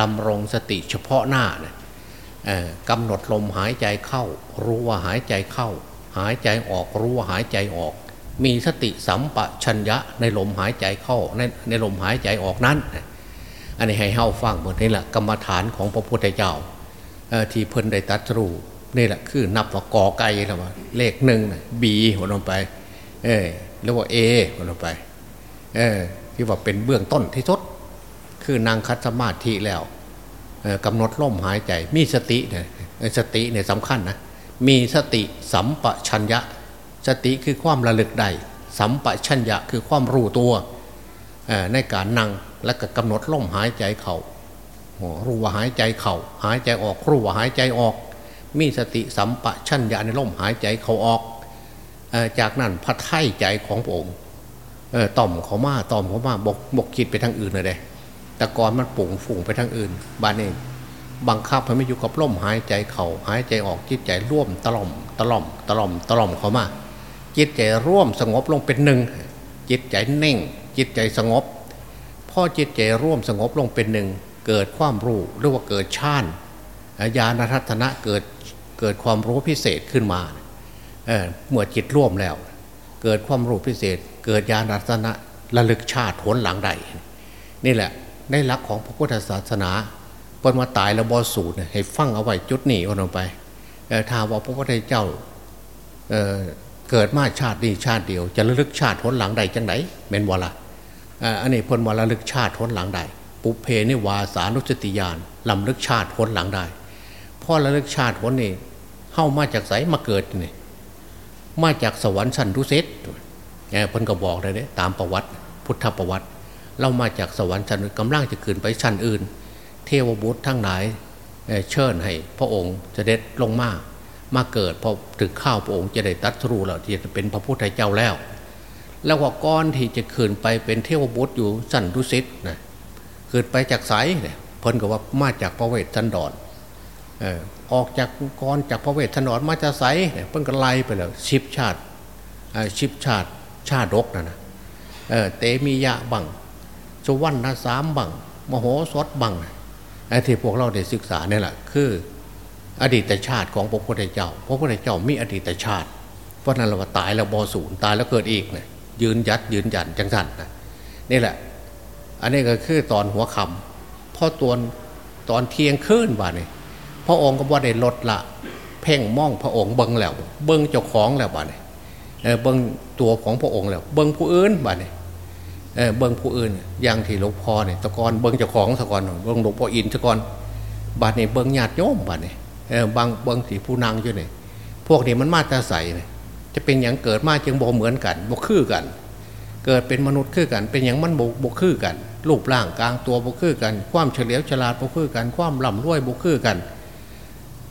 ดำรงสติเฉพาะหน้านี่ยกำหนดลมหายใจเข้า รู้ว่าหายใจเข้า หายใจออกรู้ว่าหายใจออก มีสติสัมปชัญญะในลมหายใจเข้าในในลมหายใจออกนั้น อันนี้ให้เฮาฟังหมดนี่แหละกรรมฐานของพระพุทธเจ้าที่เพิ่นได้ตัดรู้ นี่แหละคือนับว่ากอไก่แล้วว่า เลขหนึ่งบีหัวลงไป เออเรียกว่าเอหัวลงไป เออที่ว่าเป็นเบื้องต้นที่สุด คือนางคัตสมาธิแล้วกำหนดลมหายใจ มีสติเนี่ยสติเนี่ยสำคัญนะมีสติสัมปชัญญะ สติคือความระลึกได้สัมปชัญญะคือความรู้ตัวในการนั่งและก็กำหนดลมหายใจเขารู้ว่าหายใจเข่าหายใจออกรู้ว่าหายใจออก มีสติสัมปชัญญะในลมหายใจเขาออกจากนั้นพัดไถ่ใจของพระองค์ต่อมเขามาต่อมเขามาบกบกคิดไปทางอื่นเลยแต่ก่อนมันปุ่งฝุ่งไปทางอื่นบ้านเองบังคับให้ไม่อยู่กับลมหายใจเขาหายใจออกจิตใจร่วมตล่อมตล่อมตล่อมตล่อมเขามาจิตใจร่วมสงบลงเป็นหนึ่งจิตใจเน่ง จิตใจสงบพ่อจิตใจร่วมสงบลงเป็นหนึ่งเกิดความรู้หรือว่าเกิดชาติญาณทัศนะเกิด เกิดความรู้พิเศษขึ้นมาเมื่อจิตร่วมแล้ว เกิดความรู้พิเศษ เกิดญาณรัตนะระลึกชาติผลหลังใด นี่แหละในหลักของพระพุทธศาสนาปนมาตายแล้วบอสูตรให้ฟังเอาไว้จุดหนีออกไปถ้าว่าพระพุทธเจ้าเเกิดมาชาตินี้ชาติเดียว จะระลึกชาติผลหลังใดจังไหนเป็นวละอันนี้พนวระลึกชาติผลหลังใดปุเพนิวาสานุสติยานลำลึกชาติผลหลังได้พ่อระลึกชาติผลนี่ เข้ามาจากไสมาเกิดนี่มาจากสวรรค์ชั้นทุเซตเพิ่นก็บอกเลยเนี่ยตามประวัติ พุทธประวัติ เรามาจากสวรรค์ชั้นกำลังจะขึ้นไปชั้นอื่น เทวบุตรทั้งหลายเชิญให้ พระองค์จะเด็ดลงมามาเกิดพอถึงข้าวพระองค์จะได้ตัดรู้แล้วที่จะเป็นพระพุทธเจ้าแล้ว แล้วก็ก้อนที่จะขึ้นไปเป็นเทวบุตรอยู่สันทุสิตนะขึ้นไปจากสายเนี่ยเพิ่นก็ว่ามาจากพระเวทสันดร ออกจากก้อนจากพระเวทสันดมาจากสายเนี่ยเพิ่นก็ไล่ไปแล้วชิบชาติชิบชาติชาดกนะนะเตมียะบังสุวรรณสามบังมโหสถบังไอ้ที่พวกเราได้ศึกษาเนี่ยแหละคือ อดีตชาติของพระพุทธเจ้า พระพุทธเจ้ามีอดีตชาติ เพราะนั้นเราตายแล้วบอสูญตายแล้วเกิดอีกเนี่ยยืนยัดยืนยันจังสันนะนี่แหละ อันนี้ก็คือตอนหัวคำพอตอนตอนเที่ยงคืนบ่านี่ พระองค์ก็ว่าได้ลดละ เพ่งมองพระองค์เบิ้งแล้ว เบิ้งเจ้าของแล้วบ่านี่เบิ้งตัวของพระองค์แล้ว เบิ้งผู้อื่นบ่านี่เบิ้งผู้อื่นอย่างที่หลวงพ่อเนี่ยตะกอนเบิ้งเจ้าของตะกอนเบิ้งหลวงพ่ออินตะกอนบาดนี่เบิ้งญาติโยมบาดนี่เออบางบางสีผู้นางอยู่นี่ยพวกนี้มันมาตาใสเนี่ยจะเป็นอย่างเกิดมาจึงบอกเหมือนกันบอกคือกัน เกิดเป็นมนุษย์คือกัน เป็นอย่างมันบกบกคือกันรูปร่างกลางตัวบกคือกัน ความเฉลียวฉลาดบกคือกัน ความล่ำรวยบกคือกัน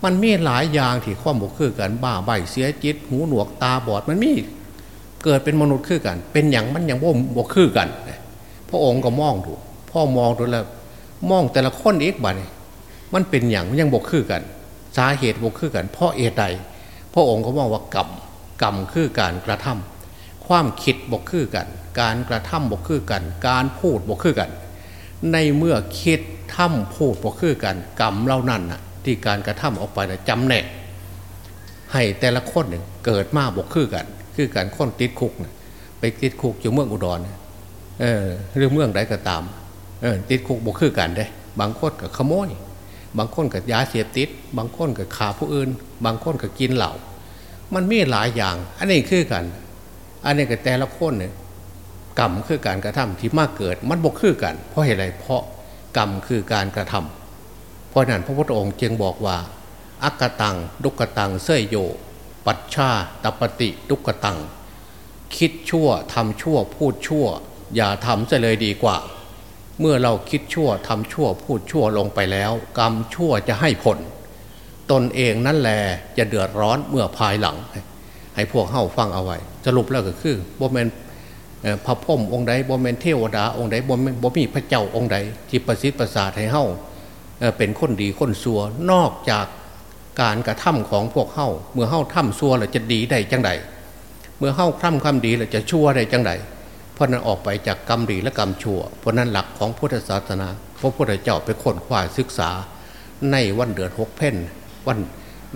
มันมีหลายอย่างที่ความบกคือกันบ้าใบเสียจิต หูหนวกตาบอดมันมีเกิดเป็นมนุษย์คือกัน เป็นอย่างมันอย่างบ่บกคือกันพระองค์ก็มองดูพ่อมองดูแล้วมองแต่ละคนเอกบ้านี่มันเป็นอย่างมันยังบกคือกัน สาเหตุบกคือกัน เพราะเอใดพระองค์ก็มองว่ากรรมกรรมคือการกระทำความคิดบกคือกัน การกระทำบกคือกัน การพูดบกคือกัน ในเมื่อคิดทำพูดบกคือกัน กรรมเล่านั้นน่ะ ที่การกระทำออกไปนะจำแนก ให้แต่ละคนหนึ่งเกิดมาบกคือกัน คือการค้นติดคุกนะไปติดคุกอยู่เมืองอุดรเออหรือเมืองใดก็ตามเออติดคุกบกคือกันได้ บางคนก็ขโมย บางคนกับยาเสพติด บางคนกับขาผู้อื่น บางคนกับกินเหล้ามันมีหลายอย่าง อันนี้คือกัน อันนี้กับแต่ละคนเนี่ยกรรมคือการกระทำที่มากเกิดมันบกคือกัน เพราะเหตุไรเพราะกรรมคือการกระทำเพ ราะนั้นพระพุทธองค์จึงบอกว่า อักตังดุกตังเสยโย ปัชชาตปฏิดุกตัง คิดชั่วทำชั่วพูดชั่ว อย่าทำจะเลยดีกว่า เมื่อเราคิดชั่วทำชั่วพูดชั่วลงไปแล้ว กรรมชั่วจะให้ผล ตนเองนั่นแหละจะเดือดร้อนเมื่อภายหลัง ให้พวกเข้าฟังเอาไว้สรุปแล้วก็คือบ่เมนพระพรมองค์ใดบ่เมนเทวดาองค์ใดบ่เมนบ่มีพระเจ้าองค์ใดจิตประสิทธิ์ประสาทให้เข้า เป็นคนดีคนซัวนอกจากการกระทำของพวกเข้าเมื่อเข้าทำซัวแล้วจะดีได้จังใดเมื่อเข้าทำคำดีแล้วจะชั่วได้จังใดเพราะนั้นออกไปจากกรรมดีและกรรมชั่ว เพราะนั้นหลักของพุทธศาสนาพระพุทธเจ้าไปค้นคว้าศึกษาในวันเดือนหกเพ่นวัน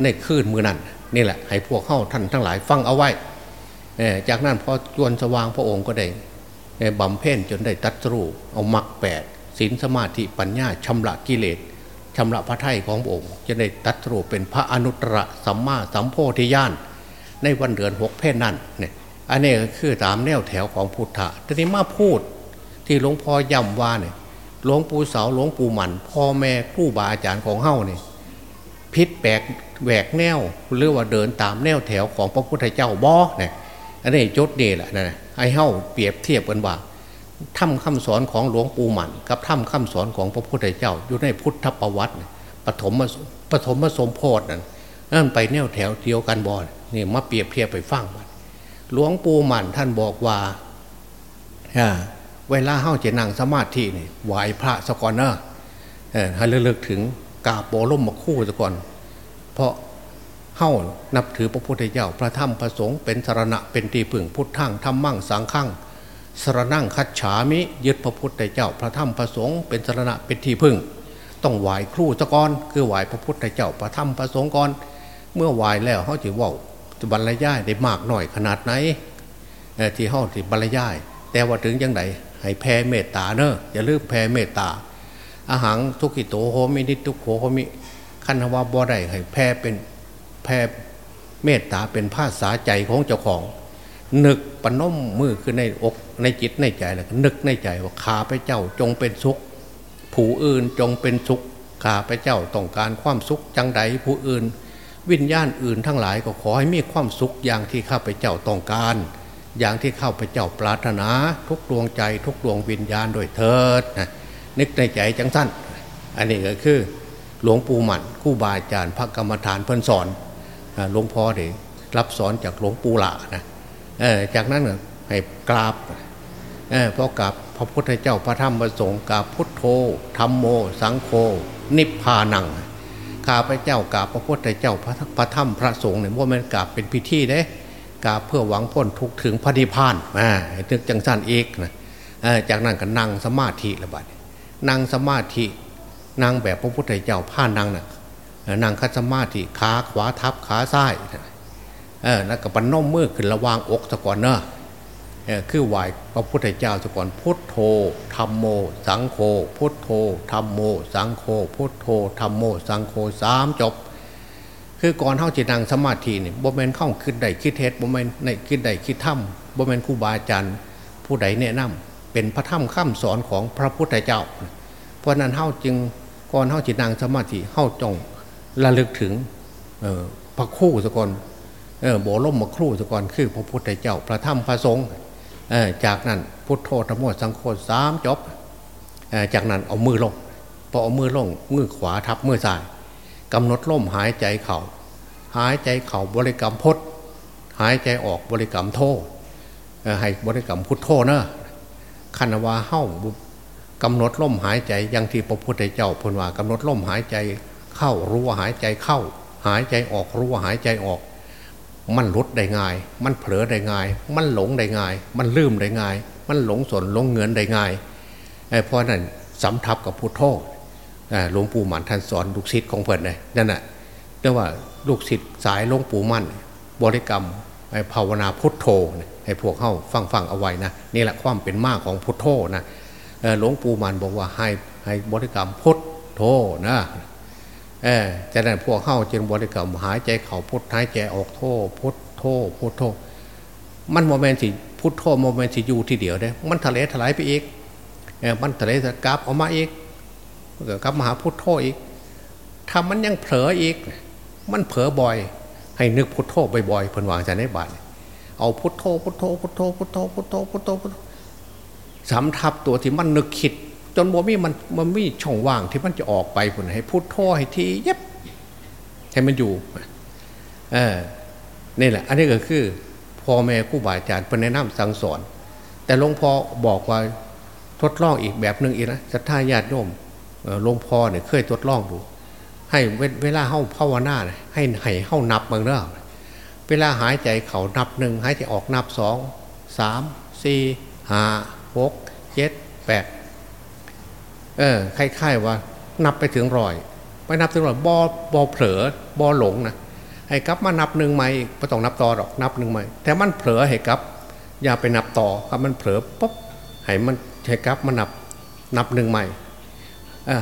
ในคืนมือนั้นนี่แหละให้พวกเข้าท่านทั้งหลายฟังเอาไว้ จากนั้นพอจวนสว่างพระองค์ก็ได้บำเพ็ญจนได้ตัดรูเอามักแปดศีลสมาธิปัญญาชำระกิเลส ชำระพระไถ่ของพระองค์ จะได้ตัดรูเป็นพระอนุตตรสัมมาสัมโพธิญาณในวันเดือนหกเพ่นนั่นเนี่ยอันนี้ก็คือตามแนวแถวของพุทธะทีนี้มาพูดที่หลวงพ่อย้ำว่าเนี่ยหลวงปู่เสาหลวงปู่หมันพ่อแม่ครูบาอาจารย์ของเฮ้าเนี่ยพิษแปลกแหวกแนวหรือว่าเดินตามแนวแถวของพระพุทธเจ้าบอเนี่ยอันนี้จดเดแหละนะไอ้เฮ้าเปรียบเทียบกันว่า ถ้ำคำสอนของหลวงปู่หมันกับถ้ำคำสอนของพระพุทธเจ้า อยู่ในพุทธประวัติปฐมปฐมสมโพธินั่นนั่นไปแนวแถวเดียวกันบอนี่มาเปรียบเทียบไปฟังหลวงปู่หมันท่านบอกว่าเวลาเฮ้าจะนั่งสมาธินี่ไหวพระสก่อนเนอะให้เลือกถึงกาโปล่มมาคู่สก่อน เพราะเฮ้านับถือพระพุทธเจ้า พระธรรมพระสงฆ์เป็นสารณะเป็นที่พึ่งพุทธังธรรมั่งสังฆัง สรนั่งคัดฉามิ ยึดพระพุทธเจ้าพระธรรมพระสงฆ์เป็นสรณะเป็นที่พึ่ง ต้องไหวครูสก่อนคือไหวพระพุทธเจ้าพระธรรมพระสงฆ์ก่อน เมื่อไหวแล้วเขาจะว่าจะบรรยายได้มากหน่อยขนาดไหนที่ห้อที่บรรยาย แต่ว่าถึงยังไงให้แผ่เมตตาเนอะอย่าลืมแผ่เมตตาอาหารทุกขิโตโหมินิทุกโขโหมิคันว่าบ่ได้ให้แผ่เป็นแผ่เมตตาเป็นภาษาใจของเจ้าของ นึกปนมมือขึ้นในอกในจิตในใจแล้วนึกในใจว่าข้าพเจ้าจงเป็นสุข ผู้อื่นจงเป็นสุขข้าพเจ้าต้องการความสุขจังใดผู้อื่น วิญญาณอื่นทั้งหลายก็ขอให้มีความสุขอย่างที่ข้าพเจ้าต้องการ อย่างที่ข้าพเจ้าปรารถนา ทุกดวงใจทุกดวงวิญญาณโดยเถิดนะนึกในใจจังสั้นอันนี้ก็คือหลวงปู่หมันคู่บาอาจารย์พระกรรมฐานเพิ่นสอนหลวงพ่อเด้รับสอนจากหลวงปู่ละนะ จากนั้นให้กราบพอกราบพระพุทธเจ้าพระธรรมพระสงฆ์กราบพุทโธธรรมโม สังโฆนิพพานังข้าพเจ้ากราบพระพุทธเจ้าพระพระธรรมพระสงฆ์เนี่ยว่ามันกราบเป็นพิธีเด้กราบเพื่อหวังพ้นทุกถึงพระนิพพานอ่านึกจังสั้นเอกนะจากนั้นก็นั่งสมาธิระบาดนั่งสมาธินั่งแบบพระพุทธเจ้าผ้านั่งนะ่ะนั่งคัดสมาธิขาขวาทับขาซ้าย เออแล้วก็ปนนมมือขึ้นระวางอกสะก่อนเนอะคือไหวพระพุทธเจ้าสะก่อนพุทโธธรรมโม สังโฆพุทโธธรรมโม สังโฆพุทโธธรรมโม สังโฆสามจบ คือก่อนเข้าจิตนังสมาธินี่บ่เมนเข้าคิดใดคิดเทศบ่เมนในคิดใดคิดถ้ำบ่เมนครูบาอาจารย์ผู้ใดแนะนำเป็นพระธรรมข้ามสอนของพระพุทธเจ้า เพราะนั้นเข้าจึงก่อนเข้าจิตนังสมาธิเข้าจงระลึกถึงพระคู่สก่อน เออโบล่มมาครู่สก่อนคือพระพุทธเจ้าพระธรรมพระสงฆ์จากนั้นพุทโธธรรมโมสังโฆสามจบจากนั้นเอามือลงพอเอามือลงมือขวาทับมือซ้ายกำหนดลมหายใจเขา่าหายใจเข่าบริกรรมพดหายใจออกบริกรรมโทให้บริกรรมพุทโธเนอะคันวาเฮ้ากำหนดลมหายใจอย่างที่พระพุทธเจ้าพูดว่ากำหนดลมหายใจเข้ารู้ว่าหายใจเข้า หายใจออกรู้ว่าหายใจออก มันลดได้ง่าย มันเผลอได้ง่าย มันหลงได้ง่าย มันลืมได้ง่าย มันหลงสนหลงเงินได้ง่ายเพราะนั้นสำทับกับพุทโธหลวงปู่มันท่านสอนลูกศิษย์ของเพื่นเลยนั่นแหะเรียกว่าลูกศิษย์สายหลวงปู่มั่น บริกรรมภาวนาพุทโธให้พวกเข้าฟังฟังเอาไว้นะนี่แหละความเป็นมากของพุทโธนะหลวงปู่มันบอกว่าให้ให้บริกรรมพุทโธนะ เออจะนั้นพวกเข้าจึงบริกรรมหายใจเข่าพุทหายใจออกโธพุทโธพุทโธมันโมเมนต์สิพุทโธโมเมนต์สิอยู่ที่เดียวได้มันทะเลถลายไปอีกเออมันทะเลกราบออกมาอีกกลับมาหาพุทโธอีกถ้ามันยังเผลออีก มันเผลอบ่อย ให้นึกพุทโธบ่อยๆเพิ่นวางใจในบาตเอาพุทโธพุทโธพุทโธพุทโธพุทโธพุทโธพุทโธสำทับตัวที่มันนึกคิด จนบ่มีมันมันมีช่องว่างที่มันจะออกไปผลให้พุทโธให้ทีเย็บให้มันอยู่เออนี่แหละ อันนี้ก็คือพ่อแม่ครูบาอาจารย์เป็นแนะนำสั่งสอน แต่หลวงพ่อบอกว่าทดลองอีกแบบหนึ่งอีกนะศรัทธาญาติโยมหลวงพ่อเนี่ยเคยทดลองดู ให้เวลาเข้าภาวนาให้ให้เข้านับบางเรื่องเวลาหายใจเขานับหนึ่งหายใจออกนับสองสามสี่ห้าหกเจ็ดแปด เออคล้ายๆว่า นับไปถึงร้อยไปนับถึงร้อยบอบอเผลอบอหลงนะให้กลับมานับหนึ่งใหม่ไม่ต้องนับต่อหรอกนับหนึ่งใหม่แต่มันเผลอให้กลับ อย่าไปนับต่อครับมันเผลอปุ๊บให้มันให้กลับมานับนับหนึ่งใหม่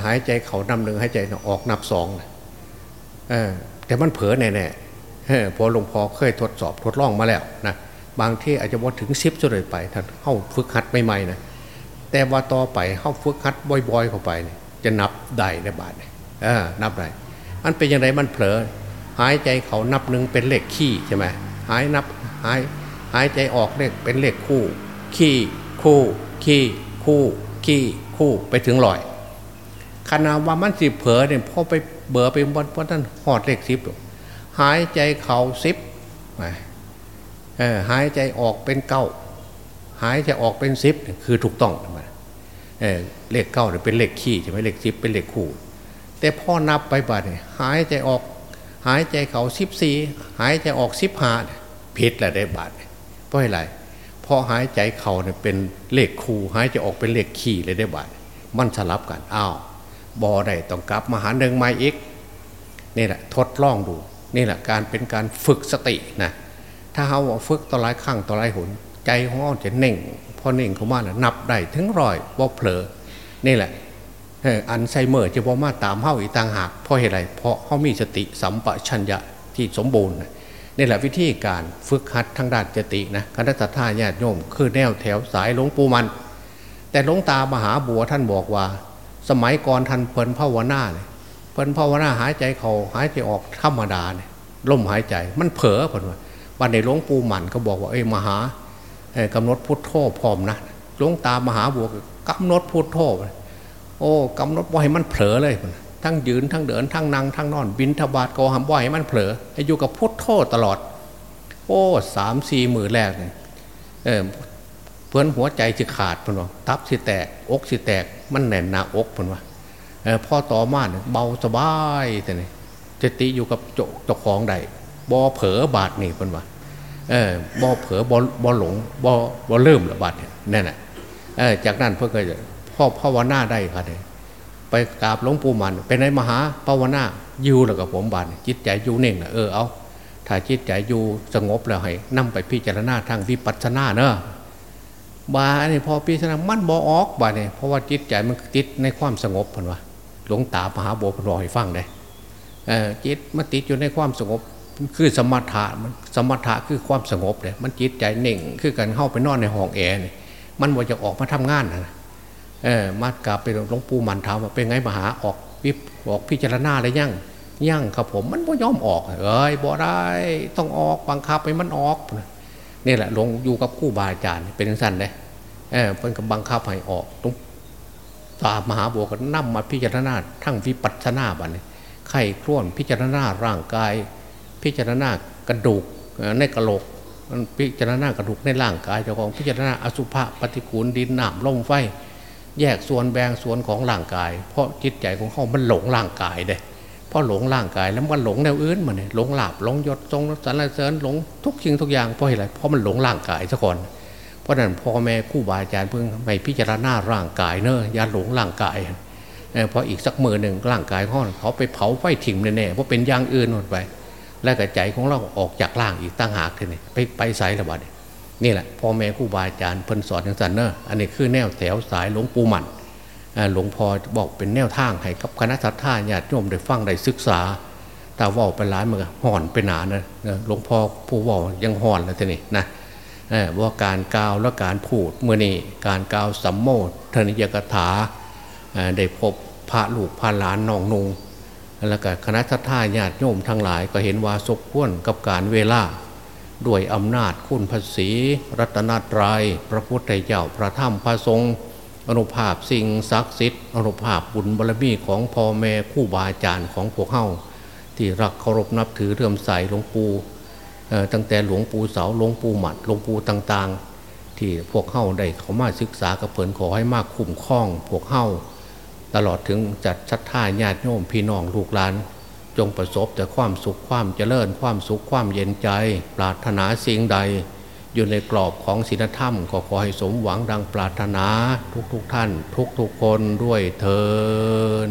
หายใจเขานำหนึ่งหายใจออกนับสองแต่มันเผลอแน่ๆพอหลวงพ่อเคยทดสอบทดลองมาแล้วนะบางที่อาจจะว่าถึงซิปจนเลยไปถ้าเข้าฝึกหัดใหม่ๆนะ แต่ว่าต่อไปเข้าฝึกหัดบ่อยๆเข้าไปเนี่ยจะนับได้ในบาทเนี่ยนับได้มันเป็นยังไงมันเผลอ หายใจเขานับหนึ่งเป็นเลขขี้ใช่ไหมหายนับหายหายใจออกเลขเป็นเลขคู่ ขี้คู่ขี้คู่ขี้คู่ไปถึงลอยขณะว่ามันสิเผลอเนี่ยพอไปเบื่อไปบนเพราะท่านหอดเลขสิบหายใจเข่าสิบหายใจออกเป็นเก้าหายใจออกเป็นสิบคือถูกต้องนะ เลขเก้าเนี่ยเป็นเลขขี้ใช่ไหมเลขสิบเป็นเลขคู่ แต่พ่อนับไปบัดเนี่ยหายใจออกหายใจเขาสิบสี่หายใจออกสิบห้าผิดแหละได้บาทเพราะอะไรพอหายใจเขาเนี่ยเป็นเลขคู่หายใจออกเป็นเลขขี้เลยได้บาทมันสลับกันอ้าวบอได้ต้องกลับมาหาหนึ่งไม่อีกนี่แหละทดลองดูนี่แหละการเป็นการฝึกสตินะถ้าเขาฝึกต่อหลายครั้งต่อหลายหน ใจของเราจะเน่ง พอเน่งเขามาแล้วนับได้ถึงร้อยบ่เผลอนี่แหละอันไซเมอร์จะบ่มาตามเฮ้าอีกต่างหากเพราะเหตุไรเพราะเขามีสติสัมปชัญญะที่สมบูรณ์นี่แหละวิธีการฝึกหัดทางด้านสตินะคณะท่าญาติโยมคือแนวแถวสายหลวงปู่มัน แต่หลวงตามหาบัวท่านบอกว่า สมัยก่อนท่านเพลินภาวนาเนี่ยเพลินภาวนาหายใจเขาหายใจออกธรรมดาเนี่ยลมหายใจมันเผลอผลว่าวันในหลวงปู่มันก็บอกว่าเอ้ยมหา กำหนดพุทโธพร้อมนะหลวงตามหาบัวกำหนดพุทโธโอ้กำหนดว่าให้มันเผลอเลยทั้งยืนทั้งเดินทั้งนั่งทั้งนอนบินทบาทก็หำว่าให้มันเผลอให้อยู่กับพุทโธตลอด โอ้สามสี่มือแรกเนี่ยเออเพื่อนหัวใจจะขาดพนว่าทับสิแตก อกสิแตก มันแน่นหนาอกพนว่าเออพ่อต่อมาเนี่ยเบาสบายแต่นี่จะติอยู่กับโจกของใดบอเผลอบาดนี่พนว่า เออบอเผลอบอบอหลงบอบอเริ่มละบาดเนี่ยนั่นแหละเออจากนั้นเพื่อนก็จะพ่อภาวนาได้ครับเนี่ยไปกราบหลวงปู่มันเป็นไงมหาภาวนาอยู่แล้วกับผมบานจิตใจอยู่เน่งนะเออเอาถ้าจิตใจอยู่สงบแล้วให้นำไปพิจารณาทางวิปัสสนาเนอะบาเนี่ยพอพิจารณามันบอออกบาเนี่ยเพราะว่าจิตใจมันติดในความสงบพันวะหลวงตามหาโบพรอให้ฟังได้เออจิตมันติดอยู่ในความสงบ คือสมถะมันสมถะคือความสงบเลยมันจิตใจเน่ง คือการเข้าไปนอนในห้องแอร์เนี่ยมันว่าจะออกมาทำงานนะเออมากราบไปหลวงปู่มันถามว่าเป็นไงมหาออกวิบออกพิจารณาได้ยั่งยั่งครับผมมันบ่ยอมออกเอ้ยบ่ได้ต้องออกบังคับให้มันออกนี่แหละหลวงอยู่กับคู่บาอาจารย์เป็นสั้นเลยเออเพิ่นกับบังคับให้ออกตรงตามหาบัวก็นั่มมาพิจารณาทั้งวิปัสสนาบันไข้คร่วนพิจารณาร่างกาย พิจารณากระดูกในกระโหลกพิจารณากระดูกในร่างกายเจ้าของพิจารณาอสุภะปฏิกูลดินน้ำลมไฟ แยกส่วนแบ่งส่วนของร่างกาย เพราะจิตใจของเขามันหลงร่างกายเด้เพราะหลงร่างกายแล้วมันหลงแนวอื่นมาเนี่ยหลงหลับหลงยศทรงสรรเสริญหลงทุกสิ่งทุกอย่างเพราะอะไรเพราะมันหลงร่างกายซะก่อนเพราะนั้นพ่อแม่คู่บาอาจารย์เพิ่งไปพิจารณาร่างกายเนอะอย่าหลงร่างกายเพราะอีกสักมือหนึ่งร่างกายเขาเขาไปเผาไฟถิ่มแน่ๆเพราะเป็นอย่างอื่นหมดไป แล้วกระใจของเราออกจากร่างอีกตั้งหากเลยไปไปใส่ระบาดนี่แหละพ่อแม่คู่บาอาจารย์เพิ่นสอนอย่างสันเนอะอันนี้คือแนวแถวสายหลวงปู่มันหลวงพ่อบอกเป็นแนวทางให้กับคณะสัตยาญาติโยมได้ฟังได้ศึกษาถ้าว่าไปร้านมันห่อนไปหนานะหลวงพ่อผู้ว่ายังห่อนเลยทีนี้นะว่าการกล่าวและการพูดเมื่อนี้การกล่าวสัมโมทนิยกถาได้พบพระลูกพระหลานน้องนุง แล้วก็คณะทัตาญาติโยมทั้งหลายก็เห็นว่าสกพ้นกับการเวลา ด้วยอำนาจคุณภาษีรัตนตรยัยพระพุทธเจ้าพระธรรมพระสงฆ์อนุภาพสิ่งศักดิ์สิทธิ์อนุภาพบุญบารมีของพ่อแม่คู่บาอาจารย์ของพวกเฮาที่รักเคารพนับถือเรื่มใสหลวงปู่ตั้งแต่หลวงปู่เสาหลวงปู่หมัดหลวงปู่ต่าง ๆ ที่พวกเฮาได้เขามาศึกษากับเผินขอให้มากคุ้มครอง พวกเฮา ตลอดถึงจัดชัดท่าญาติโยมพี่น้องลูกหลาน จงประสบแต่ความสุขความเจริญความสุขความเย็นใจ ปรารถนาสิ่งใด อยู่ในกรอบของศีลธรรม ก็ขอให้สมหวังดังปรารถนาทุกๆทท่าน ทุกๆคนด้วยเทอ